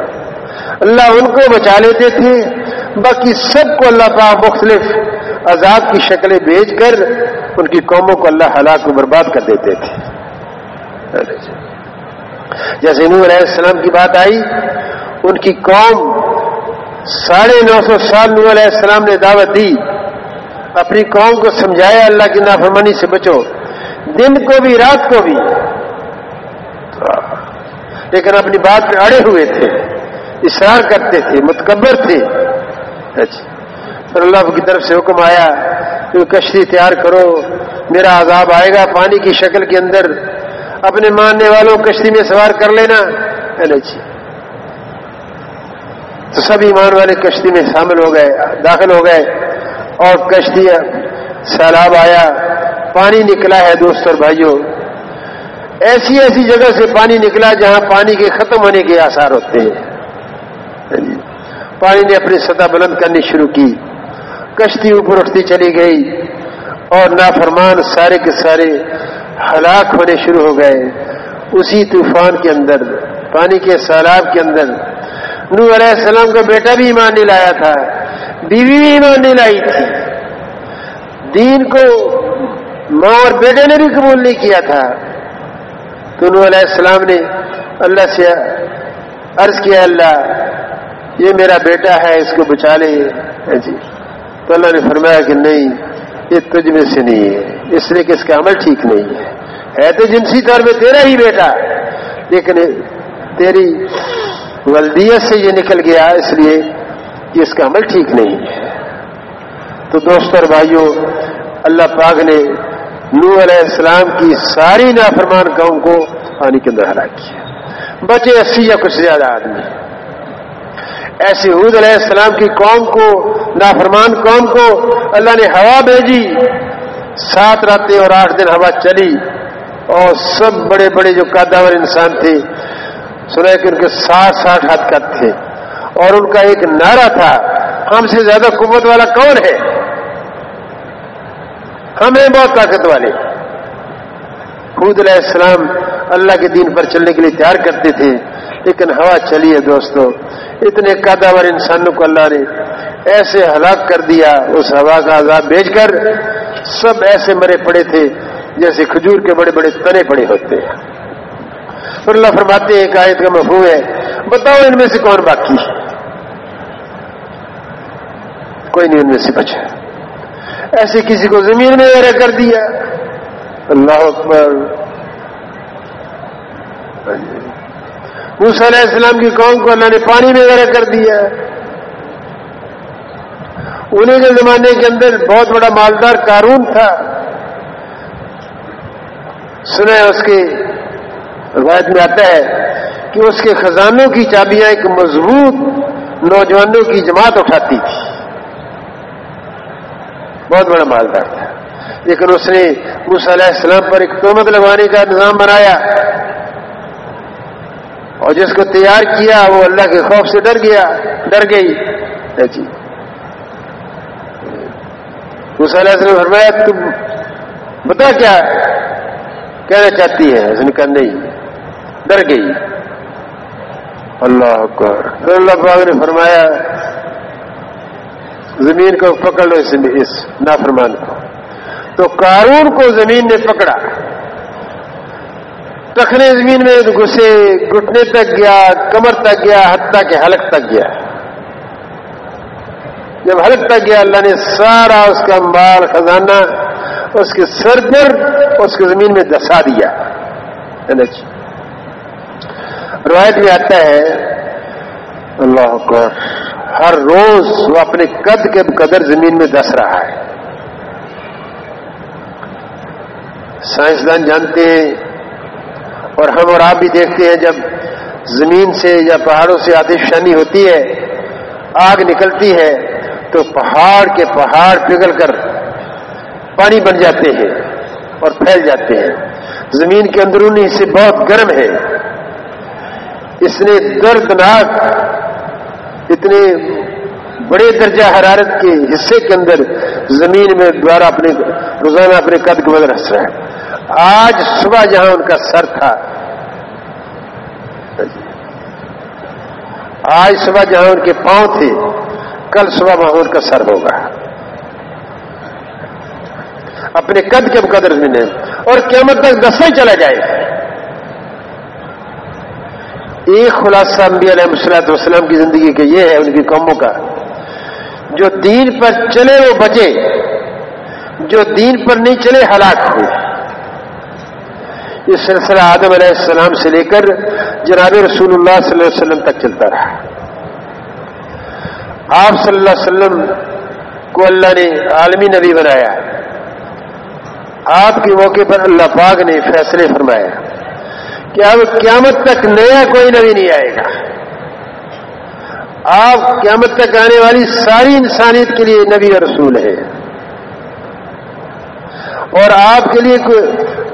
اللہ ان کو بچا لیتے تھے، باقی سب کو اللہ پاک مختلف عذاب کی شکلیں بیچ کر ان کی قوموں کو اللہ ہلاک کو برباد کر دیتے تھے۔ جیسے نور علیہ السلام کی بات آئی، ان کی قوم ساڑھے نو سو سال نور علیہ السلام نے دعوت دی۔ اپنی قوم کو سمجھایا اللہ کی نافرمانی سے بچو۔ دن کو بھی، رات کو بھی۔ لیکن اپنی بات پہ اڑے ہوئے تھے اشرار کرتے تھے، متکبر تھے۔ اچھا۔ پھر اللہ کی طرف سے حکم آیا کہ کشتی تیار کرو، میرا عذاب آئے گا، پانی کی شکل کے اندر۔ اپنے ماننے والوں کشتی میں سوار کر لینا۔ جی تو سب ایمان والے کشتی میں شامل ہو گئے، داخل ہو گئے۔ اور کشتی سیلاب آیا، پانی نکلا ہے دوست اور بھائیوں ایسی ایسی جگہ سے پانی نکلا جہاں پانی کے ختم ہونے کے آثار ہوتے ہیں۔ ہاں جی۔ پانی نے اپنی سطح بلند کرنی شروع کی۔ کشتی اوپر اٹھتی چلی گئی اور نافرمان سارے کے سارے ہلاک ہونے شروع ہو گئے۔ اسی طوفان کے اندر، پانی کے سیلاب کے اندر۔ نو علیہ السلام کا بیٹا بھی ایمان نہیں لایا تھا۔ بیوی بھی ایمان نہیں لائی۔ تھی دین کو ماں اور بیٹے نے بھی قبول نہیں کیا تھا۔ تو نو علیہ السلام نے اللہ سے عرض کیا، اللہ، یہ میرا بیٹا ہے، اس کو بچا لے۔ ہاں جی۔ تو اللہ نے فرمایا کہ نہیں، یہ تجھ میں سے نہیں ہے۔ اس لیے کہ اس کا عمل ٹھیک نہیں ہے۔ ہے تو جنسی طور پہ تیرا ہی بیٹا، لیکن تیری ولدیت سے یہ نکل گیا۔ اس لیے کہ اس کا عمل ٹھیک نہیں ہے۔ تو دوست اور بھائیوں اللہ پاک نے نو علیہ السلام کی ساری نافرمان قوم کو پانی کے اندر ہلاک کیا۔ بچے اسی یا کچھ زیادہ آدمی ایسے حود علیہ السلام کی قوم کو، نافرمان قوم کو اللہ نے ہوا بھیجی۔ سات راتیں اور آٹھ دن ہوا چلی اور سب بڑے بڑے جو قداور انسان تھے سنا کہ ان کے ساٹھ ساٹھ ہاتھ کت تھے۔ اور ان کا ایک نعرہ تھا، ہم سے زیادہ قوت والا کون ہے؟ ہم ہیں بہت طاقت والے۔ خود علیہ السلام اللہ کے دین پر چلنے کے لیے تیار کرتے تھے، لیکن ہوا چلی ہے دوستو، اتنے قداور انسانوں کو اللہ نے ایسے ہلاک کر دیا، اس ہوا کا عذاب بھیج کر سب ایسے مرے پڑے تھے جیسے کھجور کے بڑے بڑے تنے پڑے ہوتے۔ ہیں اور اللہ فرماتے ہیں ایک آیت کا مفہوم ہے۔ بتاؤ ان میں سے کون باقی کوئی نہیں ان میں سے بچا۔ ایسے کسی کو زمین میں وغیرہ کر دیا۔ اللہ اکبر۔ علیہ السلام کی قوم کو اللہ نے پانی میں غرق کر دیا۔ انہیں کے زمانے کے اندر بہت بڑا مالدار قارون تھا۔ سنا اس کے روایت میں آتا ہے کہ اس کے خزانوں کی چابیاں ایک مضبوط نوجوانوں کی جماعت اٹھاتی تھی۔ بہت بڑا مالدار تھا۔ لیکن اس نے علیہ السلام پر ایک تومت لگوانے کا نظام بنایا۔ اور جس کو تیار کیا، وہ اللہ کے خوف سے ڈر گیا، ڈر گئی۔ جی۔ نے فرمایا، تم بتا کیا کہنا چاہتی ہے اس نے کہا، نہیں۔ ڈر گئی۔ اللہ اکبر۔ پھر اللہ پاک نے فرمایا، زمین کو پکڑ لو اس نافرمان کو۔ تو قارون کو زمین نے پکڑا۔ ٹکنے زمین میں گھسے، گھٹنے تک گیا، کمر تک گیا، حتیٰ کے حلق تک گیا۔ جب حلق تک گیا، اللہ نے سارا اس کا مال، خزانہ، اس کے سر پر، اس کو زمین میں دسا دیا۔ یعنی روایت میں آتا ہے، اللہ اکبر، ہر روز وہ اپنے قد کے قدر زمین میں دس رہا ہے۔ سائنسدان جانتے ہیں اور ہم اور آپ بھی دیکھتے ہیں جب زمین سے یا پہاڑوں سے آتش شانی ہوتی ہے، آگ نکلتی ہے، تو پہاڑ کے پہاڑ پگھل کر پانی بن جاتے ہیں اور پھیل جاتے ہیں۔ زمین کے اندرونی حصے بہت گرم ہے اس نے دردناک، اتنے بڑے درجہ حرارت کے حصے کے اندر زمین میں دوبارہ اپنے روزانہ اپنے قد کو بدل رہا ہے۔ آج صبح جہاں ان کا سر تھا۔ آج صبح جہاں ان کے پاؤں تھے، کل صبح وہاں ان کا سر ہوگا۔ اپنے قد کے قدر میں اور قیامت تک دسیں چلا جائے۔ ایک خلاصہ انبیاء علیہ مسلاط وسلم کی زندگی کا یہ ہے ان کی قوموں کا۔ جو دین پر چلے وہ بچے، جو دین پر نہیں چلے ہلاک ہوئے۔ یہ سلسلہ آدم علیہ السلام سے لے کر جناب رسول اللہ صلی اللہ علیہ وسلم تک چلتا رہا۔ آپ صلی اللہ علیہ وسلم کو اللہ نے عالمی نبی بنایا۔ آپ کے موقع پر اللہ پاک نے فیصلے فرمایا کہ اب قیامت تک نیا کوئی نبی نہیں آئے گا۔ آپ قیامت تک آنے والی ساری انسانیت کے لیے نبی اور رسول ہے اور آپ کے لیے کوئی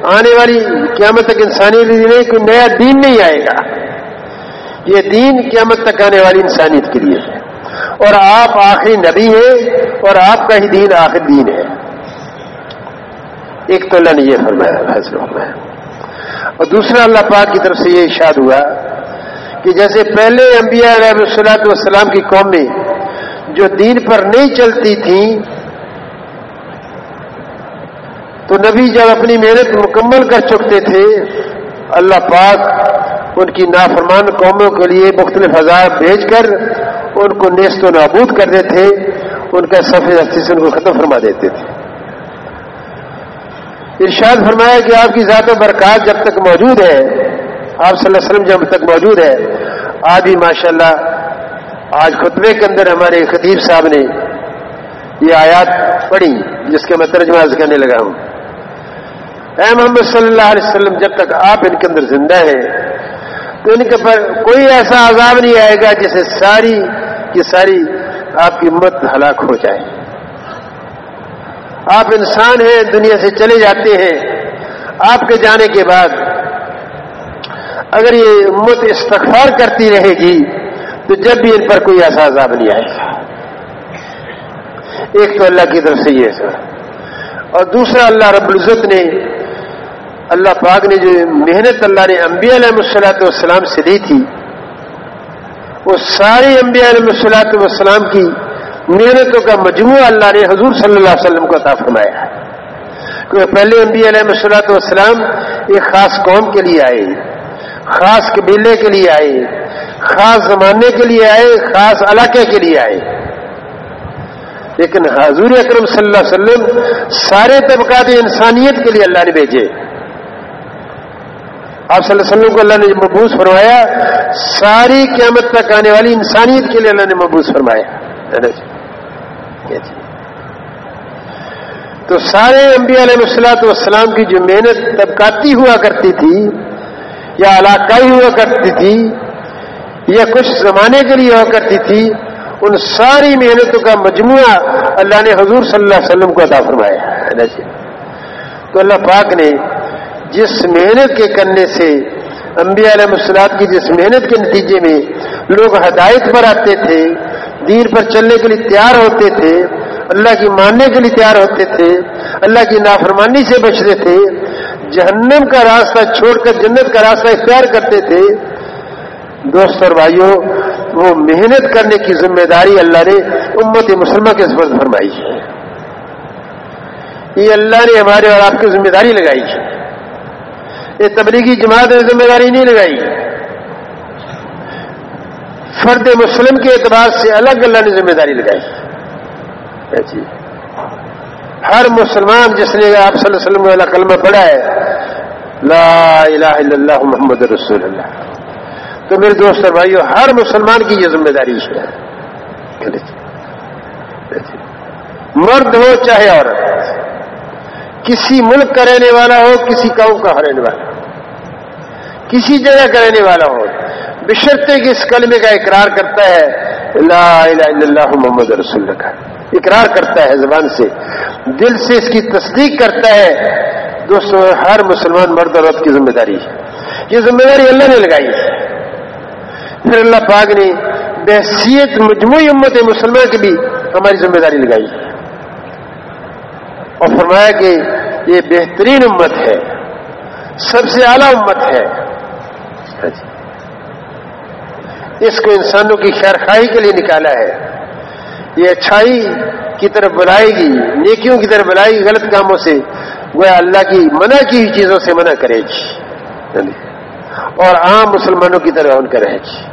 آنے والی قیامت تک انسانیت کے لیے کوئی نیا دین نہیں آئے گا۔ یہ دین قیامت تک آنے والی انسانیت کے لیے ہے۔ اور آپ آخری نبی ہیں اور آپ کا ہی دین آخر دین ہے۔ ایک تو اللہ نے یہ فرمایا فیصلہ فرمایا اور دوسرا اللہ پاک کی طرف سے یہ اشاد ہوا کہ جیسے پہلے انبیاء علیہ السلاۃ والسلام کی قومیں جو دین پر نہیں چلتی تھیں، تو نبی جب اپنی محنت مکمل کر چکتے تھے، اللہ پاک ان کی نافرمان قوموں کے لیے مختلف ہزار بھیج کر ان کو نیست و نابود کر دیتے، ان کا سفید ہستی سے ان کو ختم فرما دیتے تھے۔ ارشاد فرمایا کہ آپ کی ذات برکات جب تک موجود ہے، آپ صلی اللہ علیہ وسلم جب تک موجود ہے، آج بھی ماشاء اللہ آج خطبے کے اندر ہمارے خطیب صاحب نے یہ آیات پڑھی، جس کے میں ترجمہ کرنے لگا ہوں۔ اے محمد صلی اللہ علیہ وسلم، جب تک آپ ان کے اندر زندہ ہیں، تو ان کے پر کوئی ایسا عذاب نہیں آئے گا جسے ساری کی ساری آپ کی مت ہلاک ہو جائے۔ آپ انسان ہیں، دنیا سے چلے جاتے ہیں۔ آپ کے جانے کے بعد اگر یہ امت استغفار کرتی رہے گی، تو جب بھی ان پر کوئی ایسا عذاب نہیں آئے گا۔ ایک تو اللہ کی طرف سے یہ سر اور دوسرا، اللہ رب العزت نے، اللہ پاک نے جو محنت اللہ نے انبیاء علیہ مسلاط والسلام سے دی تھی، وہ سارے انبیاء علیہ مسلاط والسلام کی محنتوں کا مجموعہ اللہ نے حضور صلی اللہ علیہ وسلم کو عطا فرمایا ہے۔ کیونکہ پہلے انبیاء علیہ مسلاۃ والسلام ایک خاص قوم کے لیے آئے، خاص قبیلے کے لیے آئے، خاص زمانے کے لیے آئے، خاص علاقے کے لیے آئے۔ لیکن حضور اکرم صلی اللہ علیہ وسلم سارے طبقات انسانیت کے لیے اللہ نے بھیجے۔ آپ صلی اللہ علیہ وسلم کو اللہ نے مبوس فرمایا، ساری قیامت تک آنے والی انسانیت کے لیے اللہ نے مبوس فرمایا۔ تو سارے انبیاء علیہ السلاط والسلام کی جو محنت طبقاتی ہوا کرتی تھی یا علاقائی ہوا کرتی تھی یا کچھ زمانے کے لیے ہوا کرتی تھی، ان ساری محنتوں کا مجموعہ اللہ نے حضور صلی اللہ علیہ وسلم کو عطا فرمایا جی؟ تو اللہ پاک نے جس محنت کے کرنے سے انبیاء علیہ السلاط کی جس محنت کے نتیجے میں لوگ ہدایت پر آتے تھے دین پر چلنے کے لیے تیار ہوتے تھے، اللہ کی ماننے کے لیے تیار ہوتے تھے، اللہ کی نافرمانی سے بچتے تھے، جہنم کا راستہ چھوڑ کر جنت کا راستہ اختیار کرتے تھے۔ دوست اور بھائیوں وہ محنت کرنے کی ذمہ داری اللہ نے امت مسلمہ کے سبز فرمائی۔ ہے یہ اللہ نے ہمارے اور آپ کی ذمہ داری لگائی۔ ہے یہ تبلیغی جماعت نے ذمہ داری نہیں لگائی۔ فرد مسلم کے اعتبار سے الگ اللہ نے ذمہ داری لگائی۔ جی ہر مسلمان جس نے آپ صلی اللہ علیہ وسلم والا کلمہ پڑھا ہے، لا الہ الا اللہ محمد رسول اللہ۔ تو میرے دوست اور بھائیو، ہر مسلمان کی یہ ذمہ داری اس ہے۔ مرد ہو چاہے عورت، کسی ملک کا رہنے والا ہو، کسی قوم کا رہنے والا کسی جگہ کا رہنے والا ہو۔ بشرتے کہ اس کلمے کا اقرار کرتا ہے، لا الہ الا اللہ محمد رسول اللہ کا۔ اقرار کرتا ہے زبان سے۔ دل سے اس کی تصدیق کرتا ہے۔ دوستوں ہر مسلمان مرد اور عورت کی ذمہ داری ہے۔ یہ ذمہ داری اللہ نے لگائی ہے۔ پھر اللہ پاک نے بحثیت مجموعی امت مسلمان کی بھی ہماری ذمہ داری لگائی ہے۔ اور فرمایا کہ یہ بہترین امت ہے۔ سب سے اعلی امت ہے۔ ہاں جی۔ اس کو انسانوں کی خیر کے لیے نکالا ہے۔ یہ اچھائی کی طرف بلائے گی، نیکیوں کی طرف بلائے گی، غلط کاموں سے وہ اللہ کی منع کی ہوئی چیزوں سے منع کرے گی۔ یعنی، اور عام مسلمانوں کی طرح ان کا رہے گی۔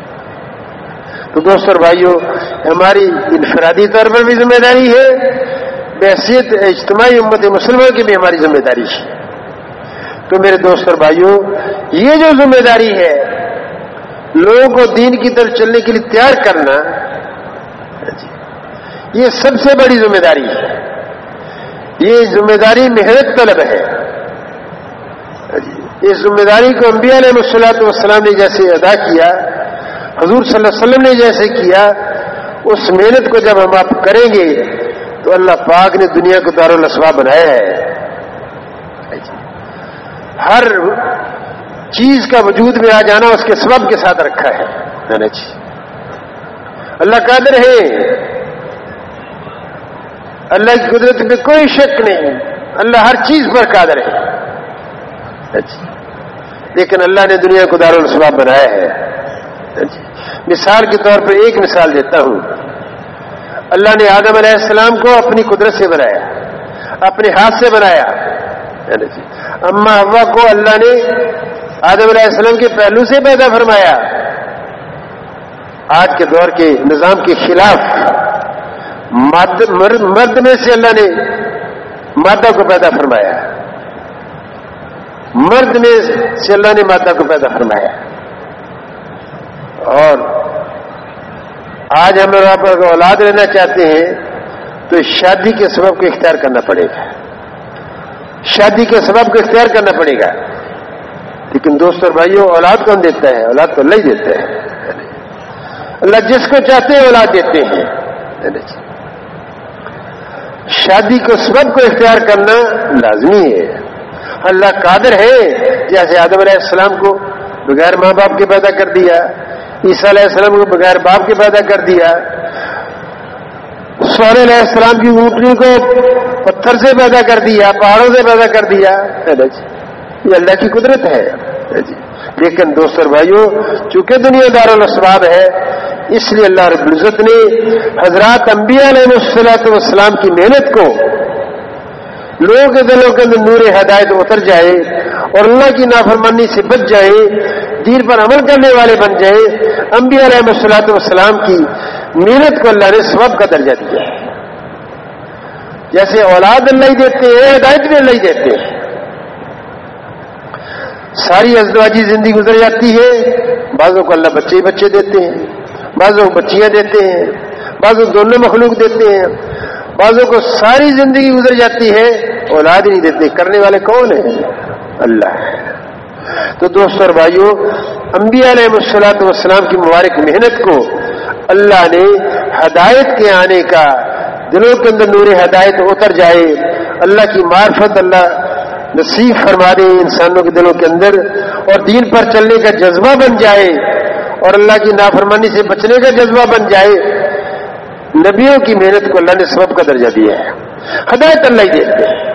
تو دوست اور بھائیوں ہماری انفرادی طور پر بھی ذمہ داری ہے، بحثیت اجتماعی امت مسلمان کی بھی ہماری ذمہ داری ہے۔ تو میرے دوست اور بھائیوں یہ جو ذمہ داری ہے لوگوں کو دین کی طرف چلنے کے لیے تیار کرنا یہ سب سے بڑی ذمہ داری ہے۔ یہ ذمہ داری محنت طلب ہے۔ اس ذمہ داری کو انبیاء علیہ مسلاط والسلام نے جیسے ادا کیا، حضور صلی اللہ علیہ وسلم نے جیسے کیا، اس محنت کو جب ہم آپ کریں گے تو اللہ پاک نے دنیا کو دار الاسوا بنایا ہے۔ ہر چیز کا وجود میں آ جانا اس کے سبب کے ساتھ رکھا ہے۔ جی۔ اللہ قادر ہے۔ اللہ کی قدرت میں کوئی شک نہیں۔ اللہ ہر چیز پر قادر ہے۔ جی۔ لیکن اللہ نے دنیا کو دار الاسباب بنایا ہے۔ جی۔ مثال کے طور پر ایک مثال دیتا ہوں۔ اللہ نے آدم علیہ السلام کو اپنی قدرت سے بنایا۔ اپنے ہاتھ سے بنایا۔ جی۔ اما ہوا کو اللہ نے آدم علیہ السلام کے پہلو سے پیدا فرمایا۔ آج کے دور کے نظام کے خلاف مرد میں سے اللہ نے مادہ کو پیدا فرمایا۔ مرد میں سے اللہ نے مادہ کو پیدا فرمایا۔ اور آج ہم لوگ آپ اولاد لینا چاہتے ہیں، تو شادی کے سبب کو اختیار کرنا پڑے گا۔ شادی کے سبب کو اختیار کرنا پڑے گا۔ لیکن دوست اور بھائیوں، اولاد کون دیتا ہے؟ اولاد تو اللہ ہی دیتا ہے۔ اللہ جس کو چاہتے ہیں، اولاد دیتے ہیں۔ شادی کو سبب کو اختیار کرنا لازمی ہے۔ اللہ قادر ہے، جیسے آدم علیہ السلام کو بغیر ماں باپ کے پیدا کر دیا، عیسیٰ علیہ السلام کو بغیر باپ کے پیدا کر دیا سور علیہ السلام کی اونٹنی کو پتھر سے پیدا کر دیا، پہاڑوں سے پیدا کر دیا۔ یہ اللہ کی قدرت ہے۔ لیکن دوستر بھائیوں چونکہ دنیا دار الاسباب ہے، اس لیے اللہ رب العزت نے حضرات انبیاء علیہ السلاۃ والسلام کی محنت کو لوگوں کے دلوں کے اندر نور ہدایت اتر جائے اور اللہ کی نافرمانی سے بچ جائے، دین پر عمل کرنے والے بن جائے، انبیاء علیہ السلاۃ والسلام کی محنت کو اللہ نے سبب کا درجہ دیا جیسے اولاد اللہ ہی دیتے ہیں، ہدایت بھی اللہ ہی دیتے ہیں۔ ساری ازدواجی زندگی گزر جاتی ہے۔ بعضوں کو اللہ بچے ہی بچے دیتے ہیں، بعضوں کو بچیاں دیتے ہیں، بعضوں دونوں مخلوق دیتے ہیں۔ بعضوں کو ساری زندگی گزر جاتی ہے، اولاد ہی نہیں دیتے، کرنے والے کون ہیں؟ اللہ ہے۔ تو دوستوں اور بھائیوں انبیاء علیہ مسلاط والسلام کی مبارک محنت کو اللہ نے ہدایت کے آنے کا، دلوں کے اندر نور ہدایت اتر جائے۔ اللہ کی معرفت اللہ نصیب فرما دے انسانوں کے دلوں کے اندر اور دین پر چلنے کا جذبہ بن جائے اور اللہ کی نافرمانی سے بچنے کا جذبہ بن جائے، نبیوں کی محنت کو اللہ نے سبب کا درجہ دیا ہے۔ ہدایت اللہ ہی دیتے ہیں۔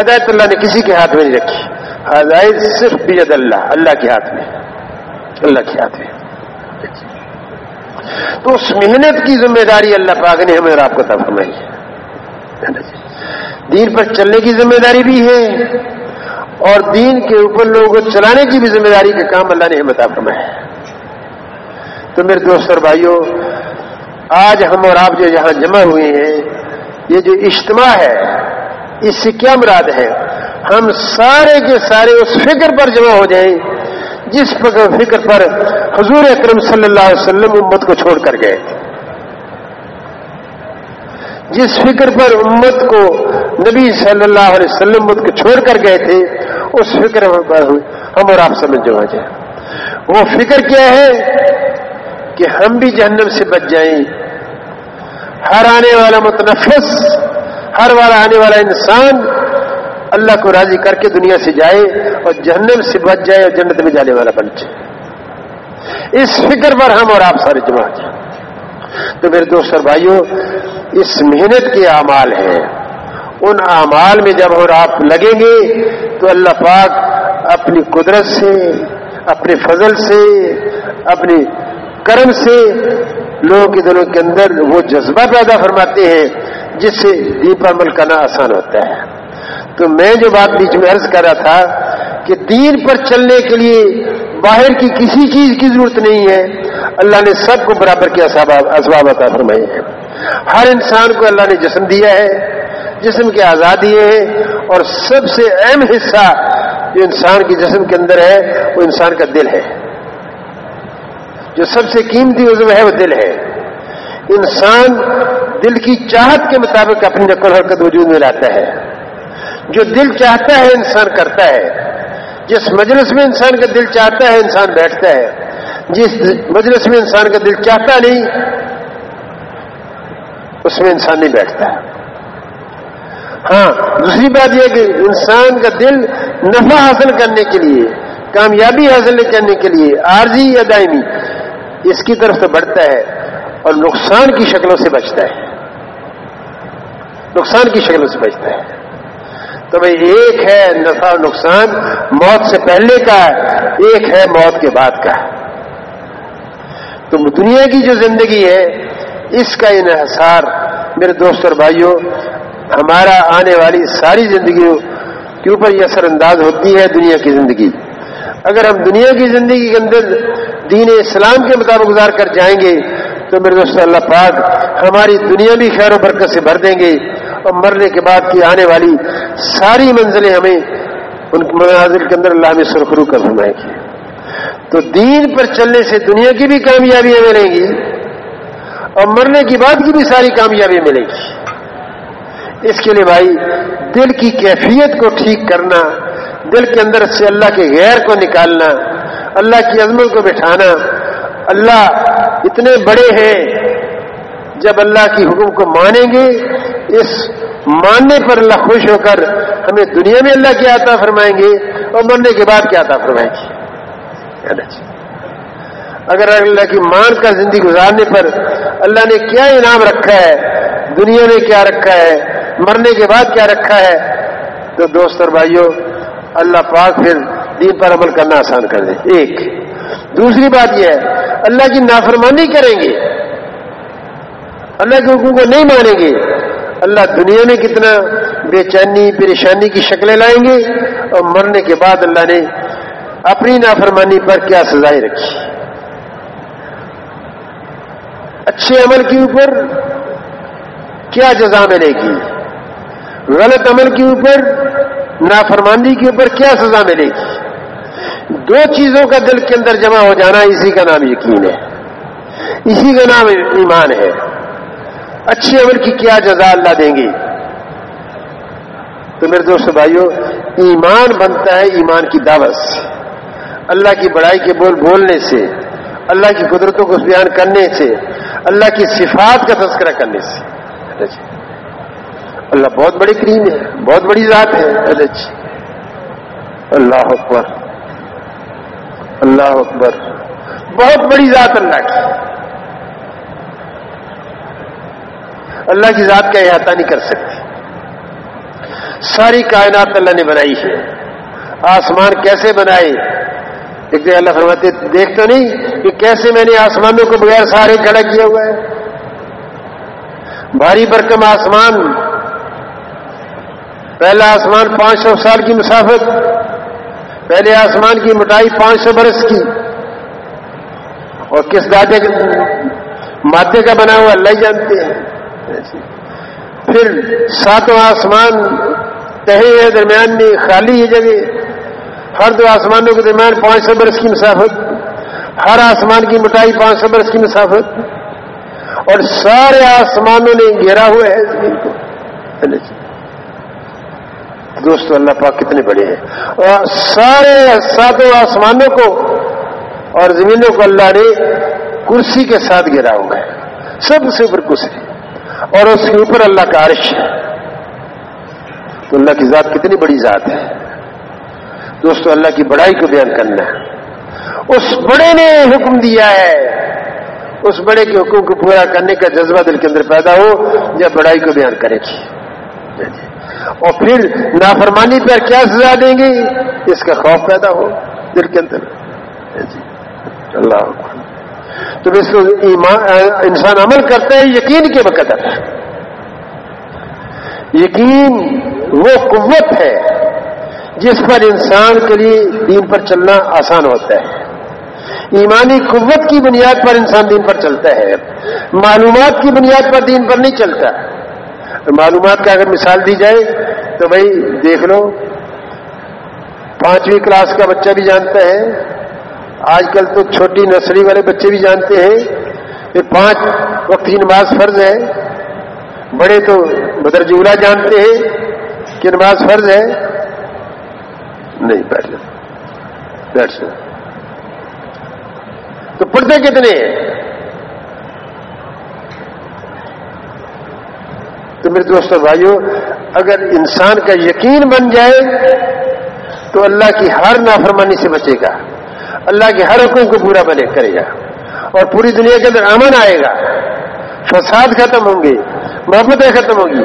ہدایت اللہ نے کسی کے ہاتھ میں نہیں رکھی۔ ہدایت صرف بید اللہ اللہ کے ہاتھ میں۔ اللہ کی یاد ہے تو اس محنت کی ذمہ داری اللہ پاک نے ہمیں اور آپ کو تب فرمائی ہے۔ دین پر چلنے کی ذمہ داری بھی ہے اور دین کے اوپر لوگوں کو چلانے کی بھی ذمہ داری کا کام اللہ نے ہمیں فرمایا ہے تو میرے دوست اور بھائیوں آج ہم اور آپ جو یہاں جمع ہوئے ہیں، یہ جو اجتماع ہے، اس سے کیا مراد ہے؟ ہم سارے کے سارے اس فکر پر جمع ہو جائیں، جس فکر پر حضور اکرم صلی اللہ علیہ وسلم امت کو چھوڑ کر گئے۔ جس فکر پر امت کو نبی صلی اللہ علیہ وسلم امت کو چھوڑ کر گئے تھے، اس فکر پر ہم اور آپ سمجھ جمع جائیں۔ وہ فکر کیا ہے کہ ہم بھی جہنم سے بچ جائیں۔ ہر آنے والا متنفس، ہر والا آنے والا انسان اللہ کو راضی کر کے دنیا سے جائے اور جہنم سے بچ جائے اور جنت میں جانے والا بن جائے۔ اس فکر پر ہم اور آپ سارے جمع جائیں تو میرے دوست اور بھائیوں اس محنت کے اعمال ہیں۔ ان اعمال میں جب اور آپ لگیں گے تو اللہ پاک اپنی قدرت سے، اپنے فضل سے، اپنی کرم سے لوگوں کے دلوں کے اندر وہ جذبہ پیدا فرماتے ہیں جس سے دیپ عمل کرنا آسان ہوتا ہے۔ تو میں جو بات بیچ میں عرض کر رہا تھا کہ دین پر چلنے کے لیے باہر کی کسی چیز کی ضرورت نہیں ہے، اللہ نے سب کو برابر کے اسباب عطا فرمائے ہیں۔ ہر انسان کو اللہ نے جسم دیا ہے جسم کی آزادی ہے اور سب سے اہم حصہ جو انسان کے جسم کے اندر ہے وہ انسان کا دل ہے۔ جو سب سے قیمتی عزو ہے وہ دل ہے۔ انسان دل کی چاہت کے مطابق اپنی نقل حرکت وجود میں لاتا ہے۔ جو دل چاہتا ہے انسان کرتا ہے۔ جس مجلس میں انسان کا دل چاہتا ہے انسان بیٹھتا ہے۔ جس مجلس میں انسان کا دل چاہتا نہیں، اس میں انسان نہیں بیٹھتا۔ ہاں دوسری بات یہ کہ انسان کا دل نفع حاصل کرنے کے لیے، کامیابی حاصل کرنے کے لیے عارضی یا دائمی، اس کی طرف سے بڑھتا ہے اور نقصان کی شکلوں سے بچتا ہے۔ نقصان کی شکلوں سے بچتا ہے۔ تو بھائی، ایک ہے نفع نقصان، موت سے پہلے کا، ایک ہے موت کے بعد کا۔ تو دنیا کی جو زندگی ہے، اس کا انحصار میرے دوست اور بھائیوں ہمارا آنے والی ساری زندگیوں کے اوپر یہ اثر انداز ہوتی ہے دنیا کی زندگی۔ اگر ہم دنیا کی زندگی کے اندر دین اسلام کے مطابق گزار کر جائیں گے، تو میرے دوست اللہ پاک ہماری دنیا بھی خیر و برکت سے بھر دیں گے اور مرنے کے بعد کی آنے والی ساری منزلیں ہمیں ان مناظر کے اندر اللہ میں سرخرو کر فرمائے گی۔ تو دین پر چلنے سے دنیا کی بھی کامیابیاں ملیں گی اور مرنے کی بعد کی بھی ساری کامیابی ملے گی۔ اس کے لیے بھائی، دل کی کیفیت کو ٹھیک کرنا، دل کے اندر سے اللہ کے غیر کو نکالنا، اللہ کی عظمت کو بٹھانا۔ اللہ اتنے بڑے ہیں، جب اللہ کی حکم کو مانیں گے، اس ماننے پر اللہ خوش ہو کر ہمیں دنیا میں اللہ کی آتا فرمائیں گے اور مرنے کے بعد کیا آتا فرمائیں گے؟ اگر اللہ کی مان کر زندگی گزارنے پر اللہ نے کیا انعام رکھا ہے؟ دنیا میں کیا رکھا ہے؟ مرنے کے بعد کیا رکھا ہے؟ تو دوست اور بھائیوں، اللہ پاک پھر دین پر عمل کرنا آسان کر دے۔ ایک۔ دوسری بات یہ ہے، اللہ کی نافرمانی کریں گے۔ اللہ کے حکم کو نہیں مانیں گے۔ اللہ دنیا میں کتنا بے چینی، پریشانی کی شکلیں لائیں گے اور مرنے کے بعد اللہ نے اپنی نافرمانی پر کیا سزائیں رکھی۔ اچھے عمل کے اوپر کیا جزا ملے گی؟ غلط عمل کے اوپر، نافرمانی کے اوپر کیا سزا ملے گی؟ دو چیزوں کا دل کے اندر جمع ہو جانا اسی کا نام یقین ہے۔ اسی کا نام ایمان ہے۔ اچھے عمل کی کیا جزا اللہ دیں گے؟ تو میرے دوست بھائیوں ایمان بنتا ہے ایمان کی دعوت سے۔ اللہ کی بڑائی کے بول بولنے سے، اللہ کی قدرتوں کو بیان کرنے سے۔ اللہ کی صفات کا تذکرہ کرنے سے۔ اچھا جی۔ اللہ بہت بڑی کریم ہے، بہت بڑی ذات ہے۔ اچھا جی۔ اللہ اکبر۔ اللہ اکبر۔ بہت بڑی ذات اللہ کی۔ اللہ کی ذات کا احاطہ نہیں کر سکتی۔ ساری کائنات اللہ نے بنائی ہے۔ آسمان کیسے بنائے؟ ایک جگہ اللہ فرماتے دیکھ تو نہیں کہ کیسے میں نے آسمانوں کو بغیر سارے کھڑا کیا ہوا ہے؟ بھاری برکم آسمان۔ پہلا آسمان پانچ سو سال کی مسافت، پہلے آسمان کی مٹائی پانچ سو برس کی۔ اور کس دادے مادے کا بنا ہوا، اللہ جانتے ہیں۔ پھر ساتوں آسمان تہے درمیان میں خالی ہے جگہ۔ ہر دو آسمانوں کے درمیان پانچ سو برس کی مسافت، ہر آسمان کی مٹائی پانچ سو برس کی مسافت۔ اور سارے آسمانوں نے گھیرا ہوا ہے زمین کو۔ دوستو، اللہ پاک کتنے بڑے ہیں۔ اور سارے ساتوں آسمانوں کو اور زمینوں کو اللہ نے کرسی کے ساتھ گرا ہوا ہے۔ سب سے اوپر کرسی۔ اور اس کے اوپر اللہ کا عرش ہے۔ تو اللہ کی ذات کتنی بڑی ذات ہے۔ دوستو، اللہ کی بڑائی کو بیان کرنا ہے۔ اس بڑے نے حکم دیا ہے۔ اس بڑے کے حکم کو پورا کرنے کا جذبہ دل کے اندر پیدا ہو جب بڑائی کو بیان کرے گی۔ اور پھر نافرمانی پر کیا سزا دیں گے؟ اس کا خوف پیدا ہو دل کے اندر۔ اللہ۔ تو اس کو انسان عمل کرتا ہے یقین کے وقت یقین وہ قوت ہے جس پر انسان کے لیے دین پر چلنا آسان ہوتا ہے۔ ایمانی قوت کی بنیاد پر انسان دین پر چلتا ہے۔ معلومات کی بنیاد پر دین پر نہیں چلتا۔ معلومات کا اگر مثال دی جائے تو بھائی دیکھ لو، پانچویں کلاس کا بچہ بھی جانتا ہے۔ آج کل تو چھوٹی نرسری والے بچے بھی جانتے ہیں۔ کہ پانچ وقت کی نماز فرض ہے۔ بڑے تو بدرجولہ جانتے ہیں کہ نماز فرض ہے۔ نہیں، بیٹھ بیٹھ تو پڑھتے کتنے ہیں؟ تو میرے دوستوں بھائیوں اگر انسان کا یقین بن جائے تو اللہ کی ہر نافرمانی سے بچے گا۔ اللہ کے ہر حکم کو پورا بنے کرے گا۔ اور پوری دنیا کے اندر امن آئے گا۔ فساد ختم ہوں گے۔ محبتیں ختم ہوں گی۔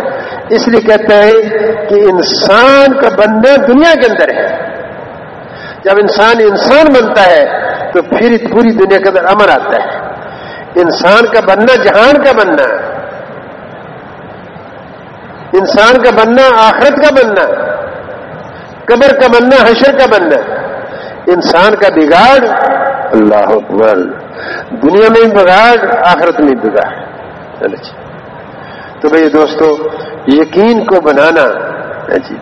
اس لیے کہتے ہیں کہ انسان کا بننا دنیا کے اندر ہے۔ جب انسان انسان بنتا ہے تو پھر پوری دنیا کے اندر امن آتا ہے۔ انسان کا بننا جہان کا بننا۔ انسان کا بننا آخرت کا بننا۔ قبر کا بننا، حشر کا بننا۔ انسان کا بگاڑ، اللہ اکبر۔ دنیا میں بگاڑ، آخرت میں بگاڑ۔ جی۔ تو بھائی دوستو، یقین کو بنانا۔ ہاں جی۔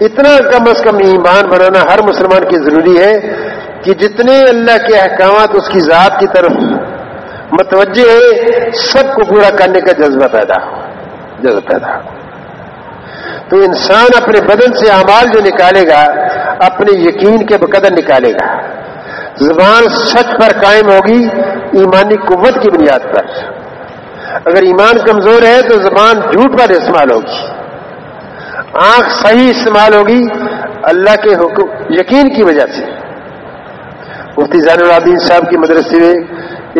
اتنا کم از کم ایمان بنانا ہر مسلمان کی ضروری ہے کہ جتنے اللہ کے احکامات اس کی ذات کی طرف متوجہ ہے، سب کو پورا کرنے کا جذبہ پیدا ہو، جذبہ پیدا ہو۔ تو انسان اپنے بدن سے اعمال جو نکالے گا، اپنے یقین کے بقدر نکالے گا۔ زبان سچ پر قائم ہوگی، ایمانی قوت کی بنیاد پر۔ اگر ایمان کمزور ہے تو زبان جھوٹ پر استعمال ہوگی۔ آنکھ صحیح استعمال ہوگی اللہ کے حکم یقین کی وجہ سے۔ مفتی زین العدین صاحب کی مدرسے میں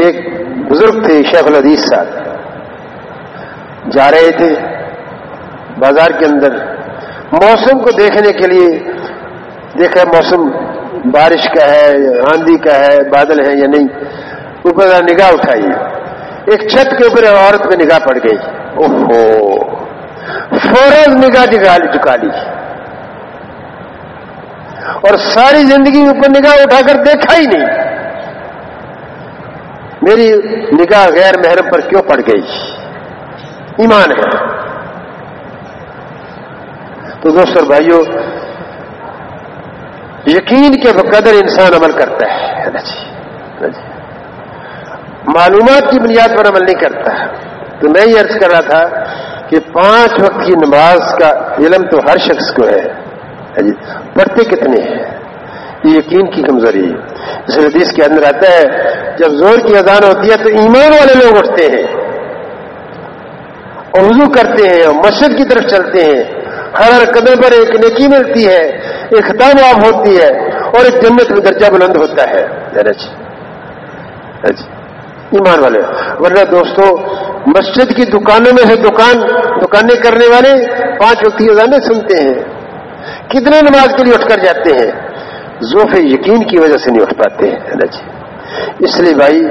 ایک بزرگ تھے، شیخ الحدیث صاحب۔ جا رہے تھے بازار کے اندر۔ موسم کو دیکھنے کے لیے دیکھا موسم بارش کا ہے، آندھی کا ہے، بادل ہے یا نہیں، اوپر نگاہ اٹھائی ایک چھت کے اوپر عورت میں نگاہ پڑ گئی۔ اوہو۔ فوراً نگاہ چکا لی۔ اور ساری زندگی اوپر نگاہ اٹھا کر دیکھا ہی نہیں۔ میری نگاہ غیر محرم پر کیوں پڑ گئی؟ ایمان ہے۔ تو دوستر بھائیوں یقین کے قدر انسان عمل کرتا ہے۔ جی؟ جی؟ معلومات کی بنیاد پر عمل نہیں کرتا۔ تو میں یہ عرض کر رہا تھا کہ پانچ وقت کی نماز کا علم تو ہر شخص کو ہے۔ جی؟ پڑھتے کتنے ہیں؟ یہ یقین کی کمزوری۔ اس حدیث کے اندر آتا ہے، جب زور کی اذان ہوتی ہے تو ایمان والے لوگ اٹھتے ہیں۔ اور وضو کرتے ہیں اور مسجد کی طرف چلتے ہیں۔ ہر ہر قدم پر ایک نیکی ملتی ہے، ایک ختم آب ہوتی ہے اور ایک جنت میں درجہ بلند ہوتا ہے جی؟, جی؟ ایمان والے۔ ورنہ دوستو، مسجد کی دکانوں میں سے دکان، دکانیں کرنے والے پانچ وقت کی اذانیں سنتے ہیں۔ کتنے نماز کے لیے اٹھ کر جاتے ہیں؟ ذوف یقین کی وجہ سے نہیں اٹھ پاتے ہیں جی۔ اس لیے بھائی،